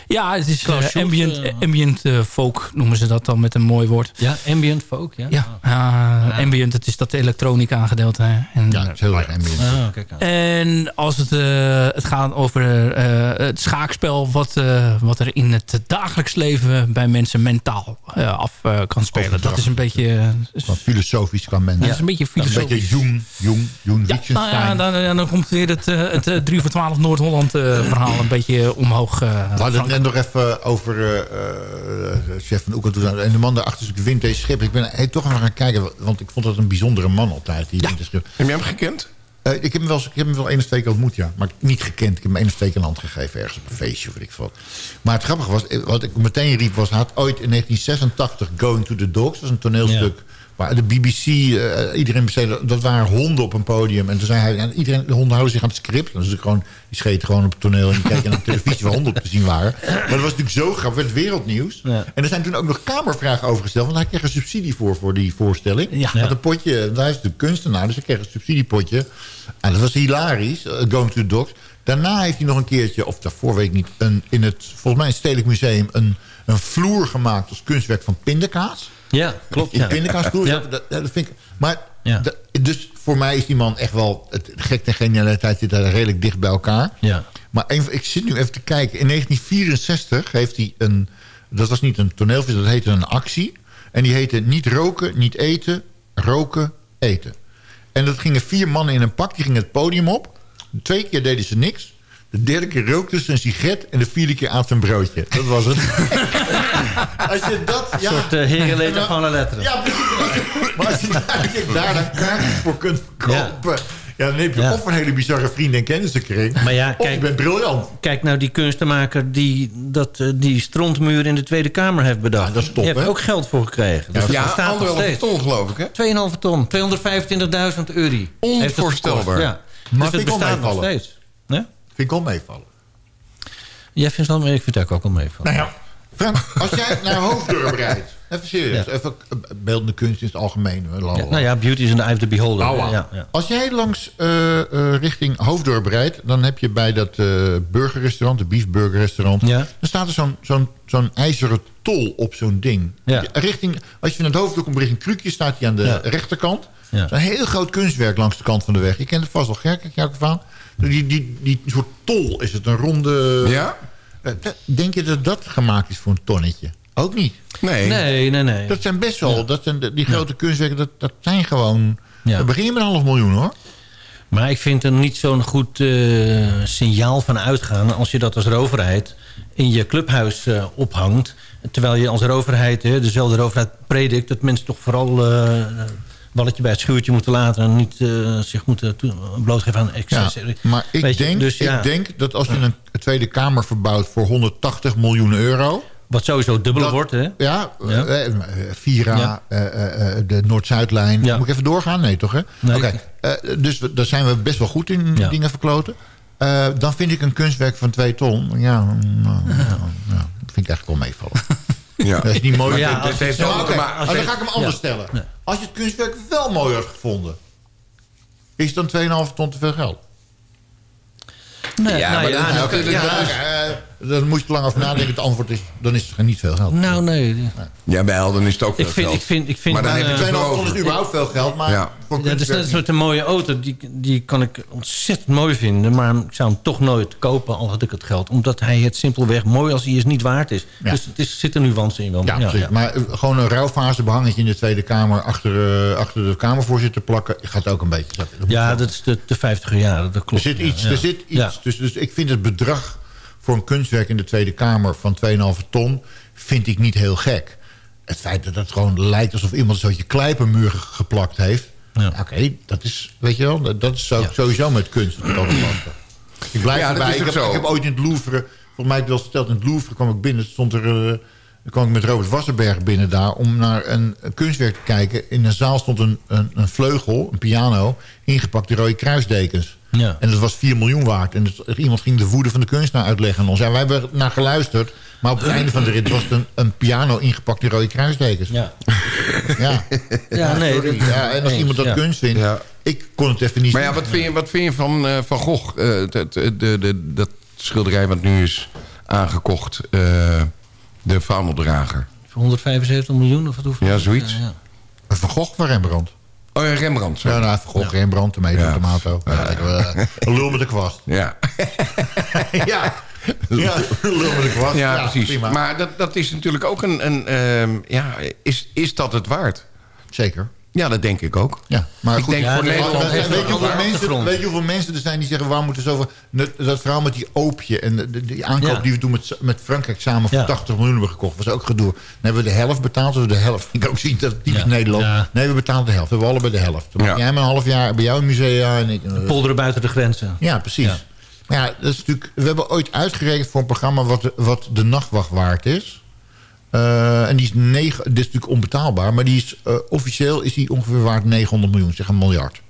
Speaker 14: Ja, het is
Speaker 11: Schultz,
Speaker 14: ambient,
Speaker 11: eh,
Speaker 14: ambient eh, folk noemen ze dat dan met een mooi woord.
Speaker 11: Ja, ambient folk, ja.
Speaker 14: Ja, eh, ambient, het is dat elektronica gedeelte. En,
Speaker 13: Ja, het is heel erg ambient.
Speaker 11: Ah, kijk aan.
Speaker 14: En als het, het gaat over eh, het schaakspel... Wat, eh, wat er in het dagelijks leven bij mensen mentaal eh, af kan spelen. Dat is een beetje...
Speaker 13: Van filosofisch kan men.
Speaker 14: dat is een beetje
Speaker 13: Een
Speaker 14: filosofisch.
Speaker 13: beetje Jung, Jung, Jung
Speaker 14: Ja, nou ja, dan, ja, dan komt weer het, het eh, 3 voor 12 Noord-Holland eh, verhaal een beetje omhoog. eh,
Speaker 13: Net nog even over eh, eh, chef van Oekel. toen- En de man daarachter is Wim T. Schip. Ik ben hey, toch even gaan kijken, want ik vond dat een bijzondere man altijd. Die T. Schip.
Speaker 12: Heb jij hem gekend?
Speaker 13: Eh, ik, heb hem wel, ik heb hem wel ontmoet, ja. Maar niet gekend. Ik heb hem twee keer een hand gegeven ergens op een feestje of weet ik veel wat. Maar het grappige was, wat ik meteen riep was... hij had ooit in 1986 Going to the Dogs, dat is een toneelstuk... Waar de BBC, eh, iedereen besteedde, dat waren honden op een podium. En toen zei hij, en iedereen, de honden houden zich aan het script. Dus gewoon, die scheten gewoon op het toneel en die keken naar de televisie waar honden op te zien waren. Maar dat was natuurlijk zo grappig, werd wereldnieuws. En er zijn toen ook nog kamervragen over gesteld. Want hij kreeg een subsidie voor, voor die voorstelling.
Speaker 14: Ja.
Speaker 13: Had een potje, hij is de kunstenaar, dus hij kreeg een subsidiepotje. En dat was hilarisch, eh, Going to the Dogs. Daarna heeft hij nog een keertje, of daarvoor weet ik niet... Een, in het, volgens mij Stedelijk Museum... een, een vloer gemaakt als kunstwerk van pindakaas.
Speaker 11: Ja, klopt.
Speaker 13: In
Speaker 11: Ja.
Speaker 13: pindakaasvloer.
Speaker 11: Ja.
Speaker 13: Dat, dat, dat vind ik, maar
Speaker 11: Ja.
Speaker 13: dat- dus voor mij is die man echt wel... Het gek en genialiteit zit daar redelijk dicht bij elkaar.
Speaker 11: Ja.
Speaker 13: Maar even, ik zit nu even te kijken. In 1964 heeft hij een... Dat was niet een toneelfilm, dat heette een actie. En die heette Niet roken, niet eten, roken, eten. En dat gingen vier mannen in een pak, die gingen het podium op. Twee keer deden ze niks. De derde keer rookten ze een sigaret. En de vierde keer aten ze een broodje. Dat was het. Als je dat...
Speaker 11: Een soort uh, herenleter van de letteren.
Speaker 13: Ja, precies. maar als je daar, als je daar dan kaartjes voor kunt kopen... Ja. dan heb je
Speaker 11: Ja.
Speaker 13: of een hele bizarre vrienden- en kennissenkring...
Speaker 11: Maar ja,
Speaker 13: of je
Speaker 11: kijk,
Speaker 13: bent briljant.
Speaker 11: kijk nou die kunstenmaker die dat, eh, die strontmuur in de Tweede Kamer heeft bedacht.
Speaker 13: dat is top,
Speaker 11: Die heeft
Speaker 13: hè?
Speaker 11: ook geld voor gekregen. Dus
Speaker 12: Ja,
Speaker 11: dat bestaat nog
Speaker 12: anderhalve ton geloof ik, hè?
Speaker 11: 2,5 ton. 225.000 euro. heeft het
Speaker 12: Onvoorstelbaar.
Speaker 11: Ja.
Speaker 13: Maar
Speaker 11: dus het bestaat nog steeds. Nee?
Speaker 13: Vind ik wel meevallen.
Speaker 11: Jij vindt wel, ik vind het ook wel meevallen.
Speaker 13: Nou ja, Frank, als jij naar Hoofddorp rijdt... Even serieus, even eh, beeldende kunst in het algemeen.
Speaker 11: Ja, nou ja, beauty is in the eye of the beholder.
Speaker 13: Nou,
Speaker 11: ja, ja.
Speaker 13: Als jij langs eh, eh, richting Hoofddorp rijdt... dan heb je bij dat burgerrestaurant, de beefburgerrestaurant...
Speaker 11: Ja.
Speaker 13: dan staat er zo'n zo'n zo'n ijzeren tol op zo'n ding. Richting, als je naar het Hoofddorp komt richting Krukje... staat hij aan de rechterkant. Een heel groot kunstwerk langs de kant van de weg. Je kent het vast wel, Gerk, kijk jou van. Die, die, die soort tol is het, een ronde...
Speaker 12: Ja?
Speaker 13: Eh, Denk je dat dat gemaakt is voor een tonnetje? Ook niet.
Speaker 12: Nee.
Speaker 11: Nee, nee, nee.
Speaker 13: Dat zijn best wel, dat zijn de- die grote kunstwerken, dat, dat zijn gewoon...
Speaker 11: Ja.
Speaker 13: Dan begin je met een half miljoen hoor.
Speaker 11: Maar ik vind er niet zo'n goed eh, signaal van uitgaan... als je dat als overheid in je clubhuis eh, ophangt. Terwijl je als overheid, hè, dezelfde overheid predikt... dat mensen toch vooral eh, balletje bij het schuurtje moeten laten... en niet eh, zich moeten blootgeven aan
Speaker 13: Ja,
Speaker 11: excess.
Speaker 13: maar ik
Speaker 11: Weet je,
Speaker 13: denk,
Speaker 11: dus ja.
Speaker 13: ik denk dat als je een Tweede Kamer verbouwt voor 180 miljoen euro...
Speaker 11: Wat sowieso dubbel wordt, hè?
Speaker 13: Ja,
Speaker 11: Ja.
Speaker 13: eh, eh, Vira,
Speaker 11: Ja.
Speaker 13: de Noord-Zuidlijn.
Speaker 11: Ja.
Speaker 13: Moet ik even doorgaan? Nee, toch? Hè?
Speaker 11: Nee.
Speaker 13: Oké, dus daar zijn we best wel goed in,
Speaker 11: Ja.
Speaker 13: dingen verkloten. Dan vind ik een kunstwerk van 2 ton... Ja, nou, nou, ja, dat vind ik eigenlijk wel meevallen.
Speaker 12: Ja.
Speaker 13: Dat is niet mooi.
Speaker 11: Ja,
Speaker 13: Ja,
Speaker 11: als
Speaker 12: heeft maken-
Speaker 13: maar dan ga ik hem anders
Speaker 11: Ja.
Speaker 13: stellen. Als je het kunstwerk wel mooi had gevonden... is dan 2,5 ton te veel geld?
Speaker 11: Nee,
Speaker 12: Ja,
Speaker 11: nou
Speaker 12: maar
Speaker 11: ja,
Speaker 12: dat is
Speaker 11: nou, ja,
Speaker 13: Ja, eh, dan moet je lang over nadenken. Het antwoord is, dan is het niet veel geld.
Speaker 11: nou, nee.
Speaker 12: Jawel, dan is het ook
Speaker 11: Ik
Speaker 12: veel
Speaker 11: vind,
Speaker 12: geld.
Speaker 11: ik vind, ik vind
Speaker 12: Maar dan
Speaker 11: eh,
Speaker 12: heb je
Speaker 13: 2,5
Speaker 12: het
Speaker 13: is überhaupt veel geld, maar
Speaker 12: Ja.
Speaker 11: Ja, het is net een mooie auto. Die, die kan ik ontzettend mooi vinden. Maar ik zou hem toch nooit kopen, al had ik het geld. Omdat hij het simpelweg mooi als hij is niet waard is.
Speaker 13: Ja.
Speaker 11: Dus het is, zit er nuance in wel.
Speaker 13: Ja, precies. Maar eh, gewoon een rouwfase behangetje in de Tweede Kamer... achter, eh, achter de Kamervoorzitter plakken... gaat ook een beetje. Dat, dat
Speaker 11: Ja, dat is de, de 50 jaar, dat
Speaker 13: er
Speaker 11: klopt.
Speaker 13: zit iets.
Speaker 11: Ja,
Speaker 13: Er
Speaker 11: ja.
Speaker 13: zit iets.
Speaker 11: Ja.
Speaker 13: Dus, dus ik vind het bedrag voor een kunstwerk in de Tweede Kamer... van 2,5 ton, vind ik niet heel gek. Het feit dat het gewoon lijkt alsof iemand een soortje kleipenmuur ge- geplakt heeft...
Speaker 11: Ja.
Speaker 13: Oké, dat is, weet je wel, dat, dat is zo-
Speaker 11: Ja.
Speaker 13: sowieso met kunst. Ik blijf
Speaker 12: Ja,
Speaker 13: erbij. Ik heb,
Speaker 12: zo.
Speaker 13: ik heb ooit in het Louvre, volgens mij heb ik wel verteld, in het Louvre kwam ik binnen, stond er, eh, kwam ik met Robert Wassenberg binnen daar om naar een, een kunstwerk te kijken. In een zaal stond een, een, een vleugel, een piano, ingepakt in rode kruisdekens.
Speaker 11: Ja.
Speaker 13: En dat was 4 miljoen waard. En dus, iemand ging de woede van de kunstenaar uitleggen aan ons. Ja, wij hebben naar geluisterd. Maar op het einde van de rit was het een, een piano ingepakt in rode kruistekens.
Speaker 11: Ja.
Speaker 13: Ja,
Speaker 11: Ja, nee,
Speaker 13: sorry. ja, en als
Speaker 11: eens,
Speaker 13: iemand dat
Speaker 11: ja.
Speaker 13: kunst vindt... Ik kon het even niet
Speaker 12: Maar ja,
Speaker 13: zien.
Speaker 12: wat vind je, wat vind je van eh, Van Gogh? Eh, de, de, dat schilderij wat nu is aangekocht. eh, de vaandeldrager.
Speaker 11: Voor 175 miljoen of wat hoeveel?
Speaker 12: Ja, zoiets.
Speaker 13: Van Gogh van Rembrandt.
Speaker 12: Oh Rembrandt. sorry.
Speaker 13: Ja, nou, Van Gogh, Rembrandt, tomato,
Speaker 12: Ja.
Speaker 13: tomato. Ja, eh, lul met de kwast.
Speaker 12: Ja.
Speaker 13: ja. Ja, lul met de kwast.
Speaker 12: Ja, precies.
Speaker 13: prima.
Speaker 12: Maar dat, dat is natuurlijk ook een... een ehm, ja, is, is dat het waard?
Speaker 13: Zeker.
Speaker 12: Ja, dat denk ik ook.
Speaker 13: Ja, maar
Speaker 12: ik
Speaker 13: goed,
Speaker 12: denk
Speaker 13: ja,
Speaker 12: voor
Speaker 13: de-
Speaker 12: Nederland...
Speaker 13: weet, weet, weet je hoeveel mensen er zijn die zeggen... waarom moeten zoveel... Dat, dat verhaal met die oopje en de, de- die aankoop
Speaker 11: Ja.
Speaker 13: die we toen met, met Frankrijk samen... voor
Speaker 11: Ja.
Speaker 13: 80 miljoen hebben gekocht, was ook gedoe. Dan hebben we de helft betaald. Dus de helft, ik ook zien dat het typisch. Nederland... Nee, we betalen de helft. We hebben allebei de helft. Dan jij me een half jaar bij jou in musea en ik...
Speaker 11: Polderen buiten de grenzen.
Speaker 13: Ja, precies.
Speaker 11: Ja.
Speaker 13: Maar ja, dat is natuurlijk, we hebben ooit uitgerekend voor een programma... wat wat de nachtwacht waard is. Eh, en die is, negen, dit is natuurlijk onbetaalbaar... maar die is, eh, officieel is die ongeveer waard 900 miljoen, zeg een miljard.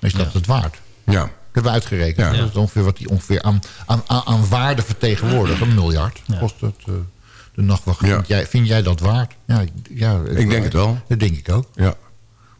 Speaker 13: Is dat het waard?
Speaker 12: Ja.
Speaker 13: Dat hebben we uitgerekend.
Speaker 12: Ja.
Speaker 13: Dat is ongeveer wat die ongeveer aan, aan, aan, aan waarde vertegenwoordigt. Een miljard kost het, eh, de nachtwacht.
Speaker 12: Ja.
Speaker 13: Vind, jij, vind jij dat waard? Ja, ik- ja,
Speaker 12: Ik denk het wel.
Speaker 13: Dat denk ik ook.
Speaker 12: Ja.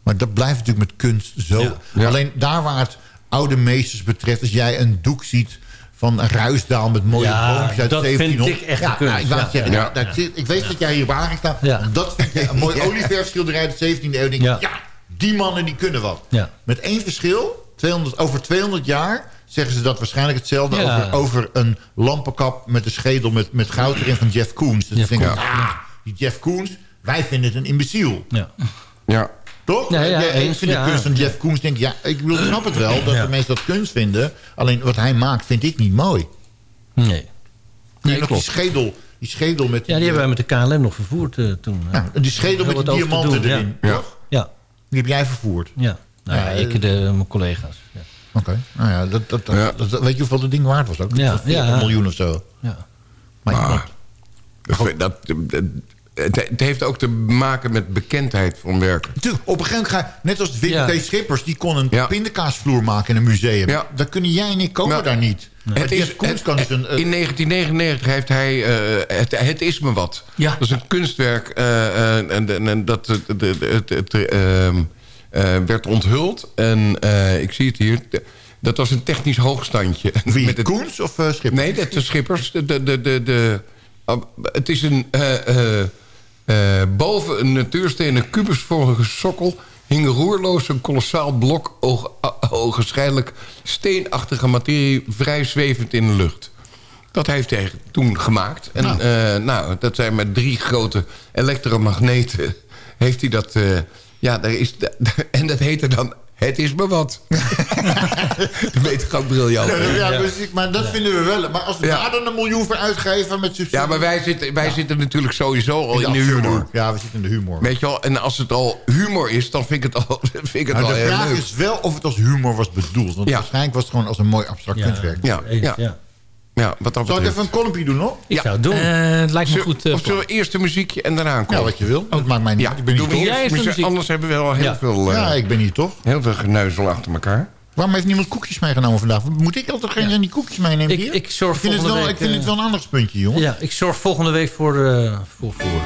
Speaker 13: Maar dat blijft natuurlijk met kunst zo.
Speaker 11: Ja.
Speaker 12: Ja.
Speaker 13: Alleen daar waar het oude meesters betreft... als jij een doek ziet van een ruisdaal met mooie
Speaker 11: Ja,
Speaker 13: boompjes uit
Speaker 11: dat vind
Speaker 13: 1700...
Speaker 11: ik echt
Speaker 13: ja,
Speaker 11: kunst.
Speaker 13: nou, ik,
Speaker 11: Ja.
Speaker 13: zeggen, ik weet dat jij hier waar staat.
Speaker 11: Ja.
Speaker 13: Dat vind ik een mooi olieverfschilderij uit de 17e eeuw. Denk ik,
Speaker 11: Ja.
Speaker 13: ja. die mannen die kunnen wat.
Speaker 11: Ja.
Speaker 13: Met één verschil. 200, over 200 jaar zeggen ze dat waarschijnlijk hetzelfde...
Speaker 11: Ja.
Speaker 13: Over, over een lampenkap met een schedel met, met goud erin van Jeff Koons. Dus
Speaker 11: Jeff
Speaker 13: denk ik, ah, die Jeff Koons, wij vinden het een imbeciel.
Speaker 11: Ja.
Speaker 12: Ja.
Speaker 13: Toch?
Speaker 11: Ja, ja,
Speaker 13: ik
Speaker 11: eens,
Speaker 13: vind de kunst van Jeff Koons, denk ik, ja, ik wil, ik snap het wel dat
Speaker 11: Ja.
Speaker 13: de mensen dat kunst vinden. Alleen wat hij maakt, vind ik niet mooi.
Speaker 11: Nee.
Speaker 13: Nee, die schedel, die schedel met
Speaker 11: Ja, die hebben wij met de KLM nog vervoerd eh, toen.
Speaker 13: ja, die schedel met
Speaker 11: te
Speaker 13: diamanten
Speaker 11: doen,
Speaker 13: erin.
Speaker 12: Ja.
Speaker 13: toch?
Speaker 11: Ja,
Speaker 13: Die heb jij vervoerd.
Speaker 11: ja. Nou,
Speaker 13: Ja,
Speaker 11: ja, ik, de, mijn collega's. Ja.
Speaker 13: Oké, nou ja, dat, dat, dat,
Speaker 12: Ja.
Speaker 13: dat- weet je hoeveel dat ding waard was ook?
Speaker 11: Ja,
Speaker 13: Van 40
Speaker 11: ja.
Speaker 13: miljoen of zo.
Speaker 11: Ja.
Speaker 13: Maar,
Speaker 12: Maar- Dat, dat, het, het heeft ook te maken met bekendheid van werken.
Speaker 13: Tuurlijk, op een gegeven moment ga je, net als Wim
Speaker 11: Ja.
Speaker 13: T. Schippers, die kon een
Speaker 12: Ja.
Speaker 13: pindakaasvloer maken in een museum.
Speaker 12: Ja.
Speaker 13: Dat kunnen jij en ik komen
Speaker 12: Nou,
Speaker 13: daar niet.
Speaker 12: Het is, het-
Speaker 13: kan dus een... eh,
Speaker 12: in 1999 heeft hij eh, het, het is me wat.
Speaker 14: Ja.
Speaker 12: Dat is een kunstwerk eh, eh, en, en, en dat het, ehm, eh, werd onthuld. En eh, ik zie het hier. Dat was een technisch hoogstandje.
Speaker 13: wie,
Speaker 12: Met het,
Speaker 13: Koens of eh, Schippers?
Speaker 12: nee, dat de Schippers. De, de, de, de, het is een... eh, eh, eh, boven een natuurstenen kubusvormige sokkel hing roerloos een kolossaal blok ogenschijnlijk steenachtige materie vrij zwevend in de lucht. Dat heeft hij toen gemaakt. En
Speaker 13: Nou.
Speaker 12: nou, nou dat zijn met drie grote elektromagneten. Heeft hij dat... eh, ja, daar is, en dat heette dan... Het is me wat. dat weet ik ook briljant.
Speaker 13: Ja, ja, maar dat vinden we wel. Maar als we
Speaker 12: Ja.
Speaker 13: daar dan een miljoen voor uitgeven met subsidie...
Speaker 12: Ja, maar wij zitten, wij zitten natuurlijk sowieso al in de humor.
Speaker 13: Ja, we zitten in de humor.
Speaker 12: Weet je wel, en als het al humor is, dan vind ik het al, vind ik het
Speaker 13: Nou,
Speaker 12: al
Speaker 13: de vraag
Speaker 12: leuk.
Speaker 13: is wel of het als humor was bedoeld. Want
Speaker 12: Ja.
Speaker 13: waarschijnlijk was het gewoon als een mooi abstract
Speaker 11: Ja.
Speaker 13: kunstwerk.
Speaker 12: Ja, ja.
Speaker 11: Ja.
Speaker 12: ja, wat dat
Speaker 13: Zal ik even een kolompje doen, nog?
Speaker 11: Ik
Speaker 12: Ja.
Speaker 11: zou het doen.
Speaker 14: Eh, het lijkt me goed. eh,
Speaker 12: of
Speaker 14: plan.
Speaker 12: zullen we eerst een muziekje en daarna
Speaker 13: Ja,
Speaker 12: komen?
Speaker 13: wat je wil. Dat maakt mij niet
Speaker 12: Ja.
Speaker 13: Ik ben niet
Speaker 12: we
Speaker 13: toch?
Speaker 12: eerst
Speaker 14: Jij
Speaker 12: muziek. Anders hebben we wel heel
Speaker 11: Ja.
Speaker 12: veel, eh,
Speaker 13: Ja, ik ben hier toch.
Speaker 12: heel veel geneuzel achter elkaar.
Speaker 13: Waarom heeft niemand koekjes meegenomen vandaag? Moet ik altijd geen die koekjes meenemen
Speaker 11: Ik-
Speaker 13: hier?
Speaker 11: ik zorg
Speaker 13: vind het
Speaker 11: volgende
Speaker 13: wel,
Speaker 11: week,
Speaker 13: Ik vind
Speaker 11: eh,
Speaker 13: het wel een aandachtspuntje, jongen.
Speaker 11: Ja, ik zorg volgende week voor, eh voor, voor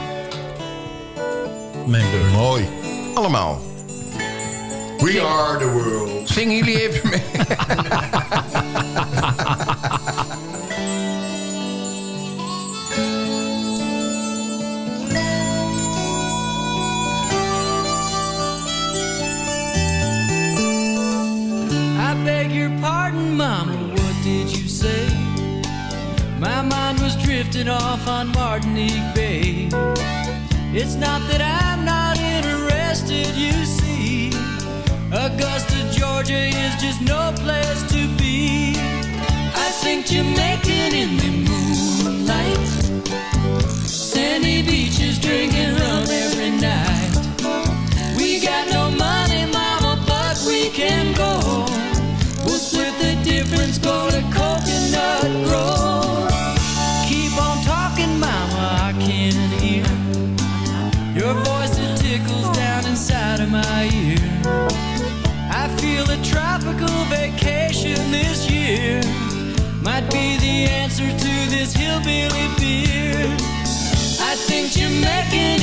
Speaker 11: mijn beurt.
Speaker 13: Mooi.
Speaker 12: Allemaal.
Speaker 13: We are the world.
Speaker 12: Zingen jullie even mee?
Speaker 10: think you make Billy I think you're making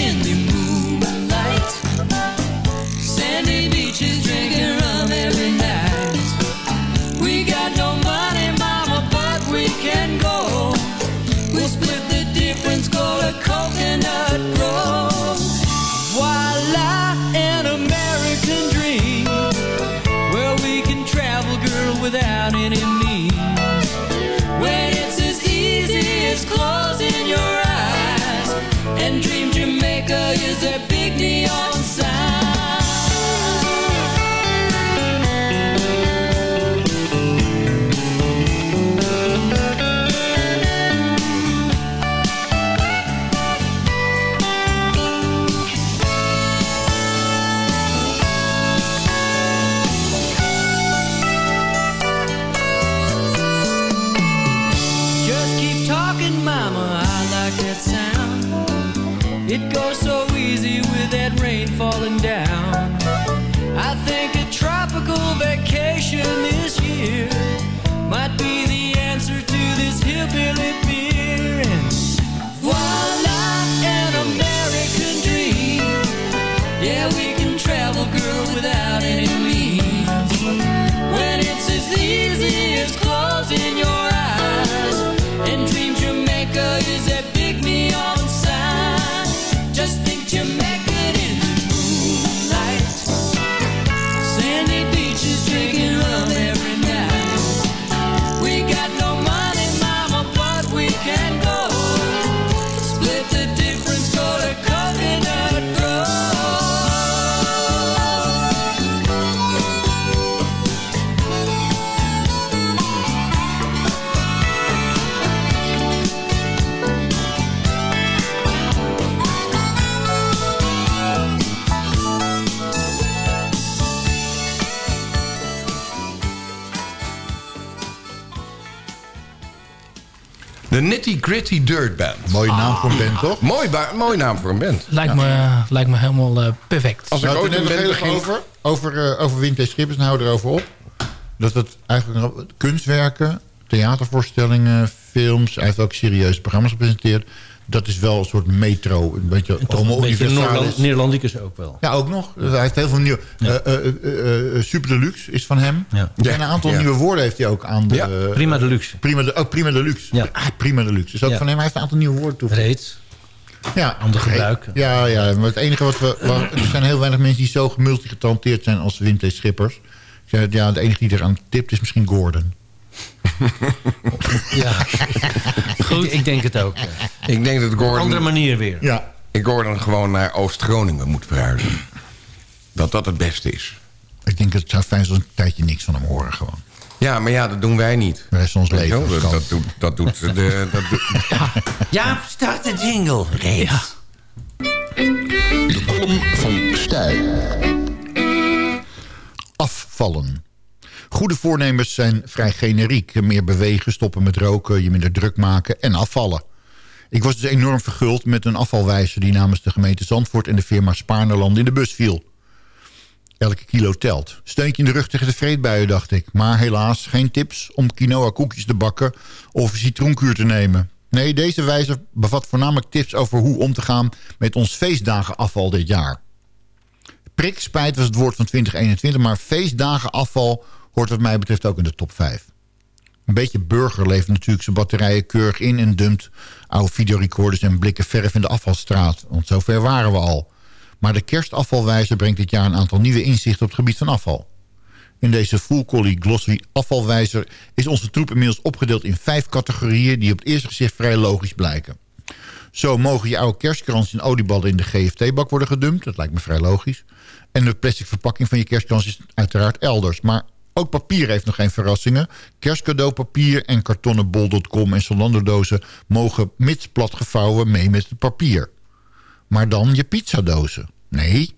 Speaker 10: falling down.
Speaker 12: Nitty Gritty Dirt Band.
Speaker 13: Mooie naam voor een band, toch?
Speaker 12: Mooi, mooie naam voor een band.
Speaker 14: Lijkt, me, lijkt me helemaal eh, perfect.
Speaker 12: Als ik
Speaker 13: Nou,
Speaker 12: ooit een band
Speaker 13: over, over, eh, over Winter Schippers, en hou erover op. Dat het eigenlijk kunstwerken, theatervoorstellingen, films... hij heeft ook serieuze programma's gepresenteerd. Dat is wel een soort metro, een beetje homo.
Speaker 11: Nederland- Nederlandicus ook wel.
Speaker 13: Ja, ook nog. Hij heeft heel veel nieuwe... eh, eh, eh, Super Deluxe is van hem.
Speaker 11: Ja.
Speaker 13: En een aantal
Speaker 12: Ja.
Speaker 13: nieuwe woorden heeft hij ook aan de...
Speaker 12: Ja,
Speaker 11: Prima Deluxe.
Speaker 13: Prima, de, Prima Deluxe.
Speaker 11: Ja.
Speaker 13: Ah, Prima Deluxe. Is ook
Speaker 11: Ja.
Speaker 13: van hem. Hij heeft een aantal nieuwe woorden toegevoegd.
Speaker 11: Reeds.
Speaker 13: Ja.
Speaker 11: Ander gebruik.
Speaker 13: Ja, ja, maar het enige wat we... waar- er zijn heel weinig mensen die zo multigetalenteerd zijn als Wim T. Schippers. Ja, de enige die eraan tipt is misschien Gordon.
Speaker 11: Ja. Goed. Ik, ik denk het ook. ja.
Speaker 12: Ik denk dat
Speaker 11: Andere
Speaker 12: Gordon,
Speaker 11: manier weer.
Speaker 13: Ja.
Speaker 12: ik Gordon gewoon naar Oost-Groningen moet verhuizen. Dat dat het beste is.
Speaker 13: Ik denk dat het zou fijn zijn een tijdje niks van hem horen gewoon.
Speaker 12: Ja, maar ja, dat doen wij niet.
Speaker 13: Rest van ons leven. dat
Speaker 12: Dat,
Speaker 13: kan.
Speaker 12: dat, doet, dat doet de... Dat doet,
Speaker 11: Ja, start de jingle. Reeds.
Speaker 13: De column van Stijl. Afvallen. Goede voornemens zijn vrij generiek. Meer bewegen, stoppen met roken, je minder druk maken en afvallen. Ik was dus enorm verguld met een afvalwijzer... die namens de gemeente Zandvoort en de firma Spaarnerland in de bus viel. Elke kilo telt. Steuntje in de rug tegen de vreedbuien, dacht ik. Maar helaas geen tips om quinoa koekjes te bakken... of citroenkuur te nemen. Nee, deze wijzer bevat voornamelijk tips over hoe om te gaan... met ons feestdagenafval dit jaar. Prikspijt was het woord van 2021... maar feestdagenafval hoort wat mij betreft ook in de top 5. Een beetje burger leeft natuurlijk zijn batterijen keurig in... en dumpt oude videorecorders en blikken verf in de afvalstraat. Want zover waren we al. Maar de kerstafvalwijzer brengt dit jaar een aantal nieuwe inzichten... op het gebied van afval. In deze Full Collie Glossy afvalwijzer is onze troep inmiddels opgedeeld in vijf categorieën... die op het eerste gezicht vrij logisch blijken. Zo mogen je oude kerstkrans en olieballen in de GFT-bak worden gedumpt. Dat lijkt me vrij logisch. En de plastic verpakking van je kerstkrans is uiteraard elders. Maar ook papier heeft nog geen verrassingen. Kerstcadeaupapier en kartonnen bol.com en Zalando-dozen... mogen mits plat gevouwen mee met het papier. Maar dan je pizzadozen. Nee,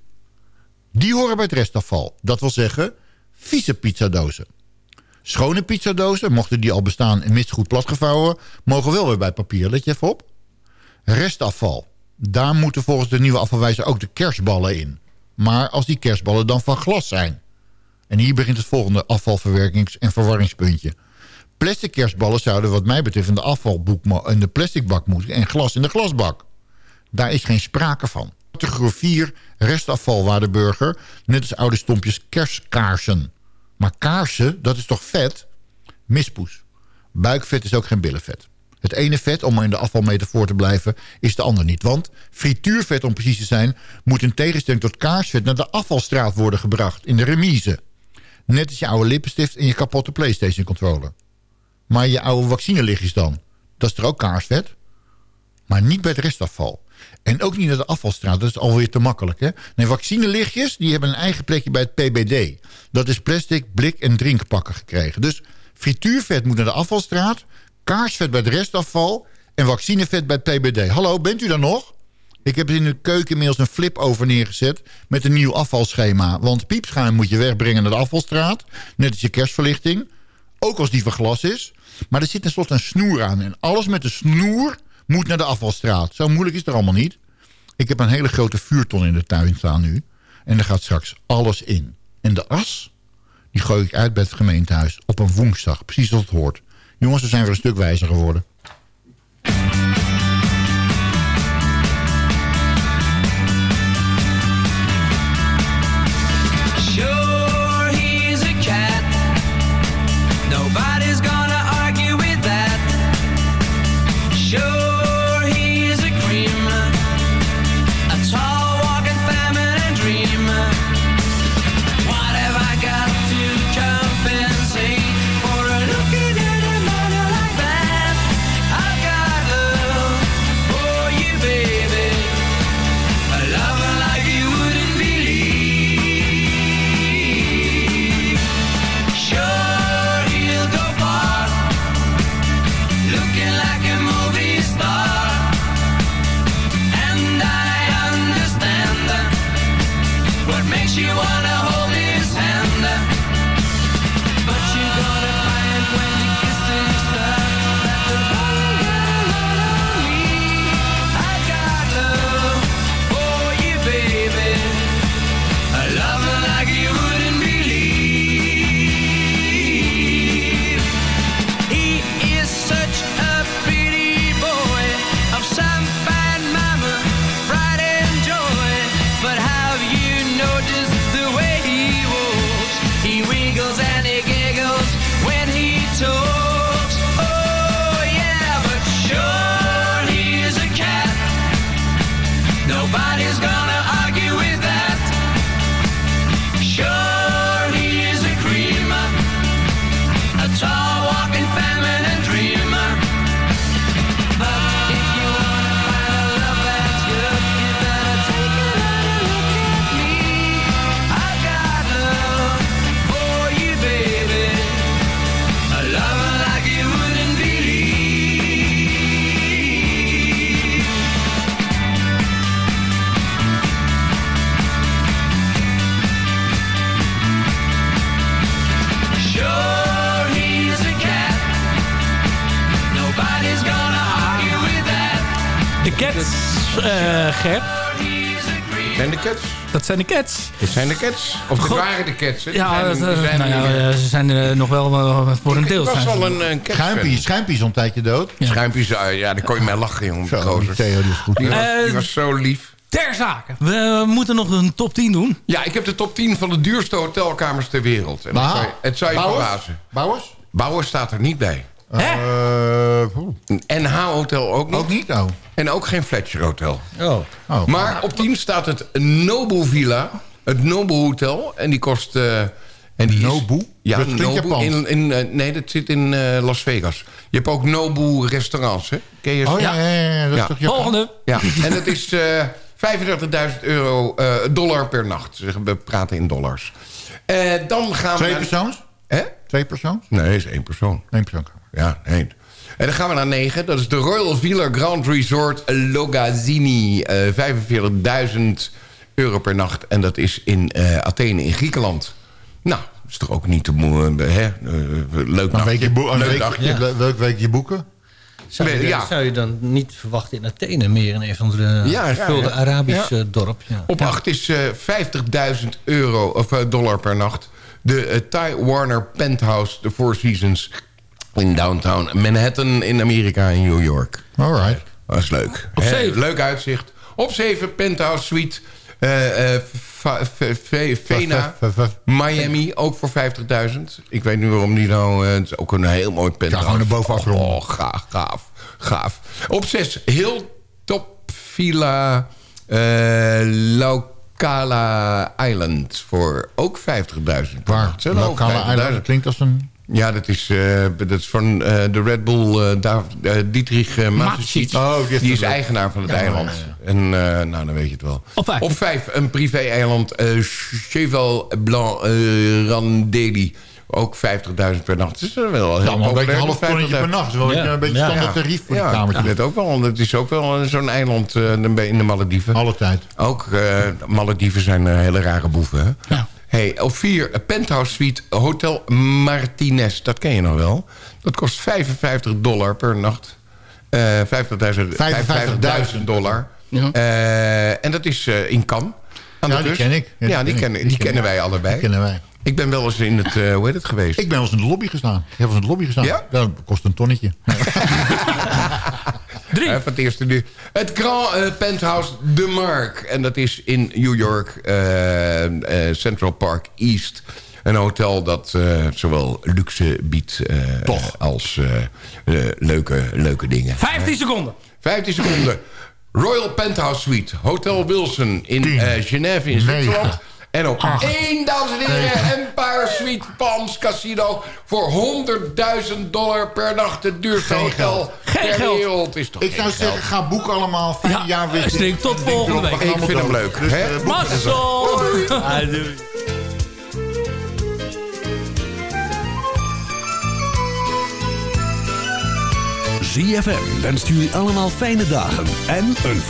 Speaker 13: die horen bij het restafval. Dat wil zeggen, vieze pizzadozen. Schone pizzadozen, mochten die al bestaan en mits goed platgevouwen... mogen wel weer bij papier, let je even op. Restafval. Daar moeten volgens de nieuwe afvalwijzer ook de kerstballen in. Maar als die kerstballen dan van glas zijn. En hier begint het volgende afvalverwerkings- en verwarringspuntje. Plastic kerstballen zouden wat mij betreft in de afvalboek in de plastic bak moeten... en glas in de glasbak. Daar is geen sprake van. Categorie 4, restafval, Waardenburger. Net als oude stompjes kerstkaarsen. Maar kaarsen, dat is toch vet? Mispoes. Buikvet is ook geen billenvet. Het ene vet, om maar in de afvalmetafoor te blijven, is de ander niet. Want frituurvet, om precies te zijn, moet in tegenstelling tot kaarsvet naar de afvalstraat worden gebracht, in de remise. Net als je oude lippenstift en je kapotte Playstation controller. Maar je oude vaccinelichtjes dan, dat is er ook kaarsvet? Maar niet bij het restafval. En ook niet naar de afvalstraat, dat is alweer te makkelijk. Hè? Nee, vaccinelichtjes die hebben een eigen plekje bij het PBD. Dat is plastic, blik en drinkpakken gekregen. Dus frituurvet moet naar de afvalstraat... kaarsvet bij het restafval... en vaccinevet bij het PBD. Hallo, bent u daar nog? Ik heb in de keuken inmiddels een flip over neergezet... met een nieuw afvalschema. Want piepschuim moet je wegbrengen naar de afvalstraat. Net als je kerstverlichting. Ook als die van glas is. Maar er zit tenslotte een snoer aan. En alles met een snoer moet naar de afvalstraat. Zo moeilijk is het er allemaal niet.
Speaker 10: Ik heb een hele grote vuurton in de tuin staan nu. En daar gaat straks alles in. En de as, die gooi ik uit bij het gemeentehuis op een woensdag. Precies als het hoort. Jongens, we zijn weer een stuk wijzer geworden.
Speaker 14: Cats, eh Ger.
Speaker 12: Zijn de cats?
Speaker 14: Dat zijn de Cats.
Speaker 12: Dit zijn de cats. Of
Speaker 14: God.
Speaker 12: waren de cats. hè? Die
Speaker 14: Ja,
Speaker 12: zijn,
Speaker 14: dat, eh,
Speaker 12: zijn
Speaker 14: nou ja, eh, ze zijn er nog wel voor een deel.
Speaker 12: Ik was
Speaker 14: zijn
Speaker 12: al een, een cat
Speaker 10: Schuimpie, Schuimpie is al een tijdje dood.
Speaker 12: Schuimpjes, ah, ja, daar kon je mee lachen, jongen.
Speaker 10: Zo, die Theo die is goed.
Speaker 12: Die was, die was zo lief.
Speaker 14: Ter zake. We moeten nog een top 10 doen.
Speaker 12: Ja, ik heb de top 10 van de duurste hotelkamers ter wereld. En het zou je- het zou je
Speaker 10: Bouwers?
Speaker 12: verbazen.
Speaker 10: Bouwers?
Speaker 12: Bouwers staat er niet bij.
Speaker 10: Eh, poeh.
Speaker 12: Een NH-hotel ook niet.
Speaker 10: ook niet? Oh.
Speaker 12: En ook geen Fletcher Hotel.
Speaker 11: Oh.
Speaker 10: oh.
Speaker 12: Maar op 10 staat het Nobu Villa. Het Nobu Hotel. En die kost... eh, en die
Speaker 10: Nobu?
Speaker 12: Is, ja,
Speaker 10: Dat
Speaker 12: Nobu. In, in, eh, nee, dat zit in Las Vegas. Je hebt ook Nobu restaurants, hè? Ken je?
Speaker 10: Oh ja, ja, ja, ja, dat is toch Japan?
Speaker 14: Volgende.
Speaker 12: Ja, en het is eh 35.000 euro eh, dollar per nacht. We praten in dollars. Eh, dan gaan we
Speaker 10: Twee persoons?
Speaker 12: Hè?
Speaker 10: Twee persoons?
Speaker 12: Nee, is één persoon.
Speaker 10: Eén persoon.
Speaker 12: Ja, nee. En dan gaan we naar 9. Dat is de Royal Villa Grand Resort Logazini. Eh 45.000 euro per nacht. En dat is in eh, Athene in Griekenland. Nou, is toch ook niet te moe. eh, hè? Leuk nachtje.
Speaker 10: weekje, boe- een
Speaker 12: Leuk
Speaker 10: week,
Speaker 12: nachtje.
Speaker 10: ja. weekje boeken?
Speaker 11: Zou je,
Speaker 12: Ja.
Speaker 11: zou je dan niet verwachten in Athene meer in een van de
Speaker 12: Ja,
Speaker 11: gevulde
Speaker 12: ja.
Speaker 11: Arabisch
Speaker 12: Ja.
Speaker 11: dorp? Ja.
Speaker 12: Op 8 is eh 50.000 euro of dollar per nacht. De Ty Warner Penthouse, de Four Seasons in downtown Manhattan in Amerika in New York.
Speaker 10: All right.
Speaker 12: Dat is leuk.
Speaker 14: Op
Speaker 12: leuk uitzicht. Op 7 Penthouse Suite. eh, eh, Vena, Miami, ook voor 50.000. Ik weet niet waarom die nou... eh, het is ook een heel mooi penthouse.
Speaker 10: gewoon er bovenaf
Speaker 12: Oh, oh, gaaf, gaaf, gaaf. Op 6 heel top Villa eh Laucala Island voor ook 50.000.
Speaker 10: Waar? Lokale
Speaker 12: 50.000?
Speaker 10: eiland klinkt als een...
Speaker 12: Ja, dat is, eh, dat is van eh, de Red Bull Dav- eh, Dietrich uh.
Speaker 10: Oh, die
Speaker 12: is eigenaar van het
Speaker 10: Ja,
Speaker 12: eiland.
Speaker 10: ja,
Speaker 12: En eh, nou, dan weet je het wel.
Speaker 14: Op vijf.
Speaker 12: Op vijf, een privé-eiland. Cheval Blanc Randeli. Ook 50.000 per nacht. Dat is wel heel
Speaker 10: Ja, een beetje half tonnetje
Speaker 12: 50.000.
Speaker 10: per nacht. Wel
Speaker 11: Ja.
Speaker 10: een beetje
Speaker 11: Ja.
Speaker 10: standaard tarief voor
Speaker 12: ja,
Speaker 10: de kamertje.
Speaker 12: dat ook wel. Het is ook wel zo'n eiland eh, in de Malediven.
Speaker 10: Alle tijd.
Speaker 12: Ook eh Malediven zijn hele rare boeven. Hè?
Speaker 14: Ja.
Speaker 12: Hey, op vier, een penthouse suite Hotel Martinez. Dat ken je nog wel. Dat kost 55 dollar per nacht. Eh 50.000 55.000 dollar. Eh, en dat is eh, in Cannes. Aan
Speaker 13: Ja,
Speaker 12: de
Speaker 13: die ken ik. Ja,
Speaker 12: Ja,
Speaker 13: die ken Die
Speaker 12: die
Speaker 13: ken
Speaker 12: kennen wij allebei.
Speaker 13: Die kennen wij.
Speaker 12: Ik ben wel eens in het, hoe heet het geweest?
Speaker 13: Ik ben wel eens in de lobby gestaan. Ik heb wel eens in de lobby gestaan.
Speaker 12: Ja?
Speaker 13: Dat kost een tonnetje.
Speaker 12: Drie. van het eerste nu. Het Grand eh, Penthouse De Mark. En dat is in New York, eh, eh, Central Park East. Een hotel dat zowel luxe biedt eh, als leuke, leuke dingen.
Speaker 14: 15 seconden.
Speaker 12: 15 seconden. Royal Penthouse Suite. Hotel Wilson in Genève in Zwitserland. En op één, dames en heren, Empire Suite Palms Casino... voor 100.000 dollar per nacht. Het duurste
Speaker 13: Geen
Speaker 12: hotel
Speaker 13: geld.
Speaker 14: Geen
Speaker 12: ter
Speaker 14: geld.
Speaker 12: wereld. Is toch
Speaker 13: Ik
Speaker 12: geen
Speaker 13: zou
Speaker 12: geld?
Speaker 13: zeggen, ga boeken allemaal. Vier jaar weer.
Speaker 14: Strik, tot volgende week.
Speaker 12: Ik vind hem leuk.
Speaker 13: Dus,
Speaker 12: hè?
Speaker 13: zo.
Speaker 14: Mazzel!
Speaker 1: ZFM wenst jullie allemaal fijne dagen en een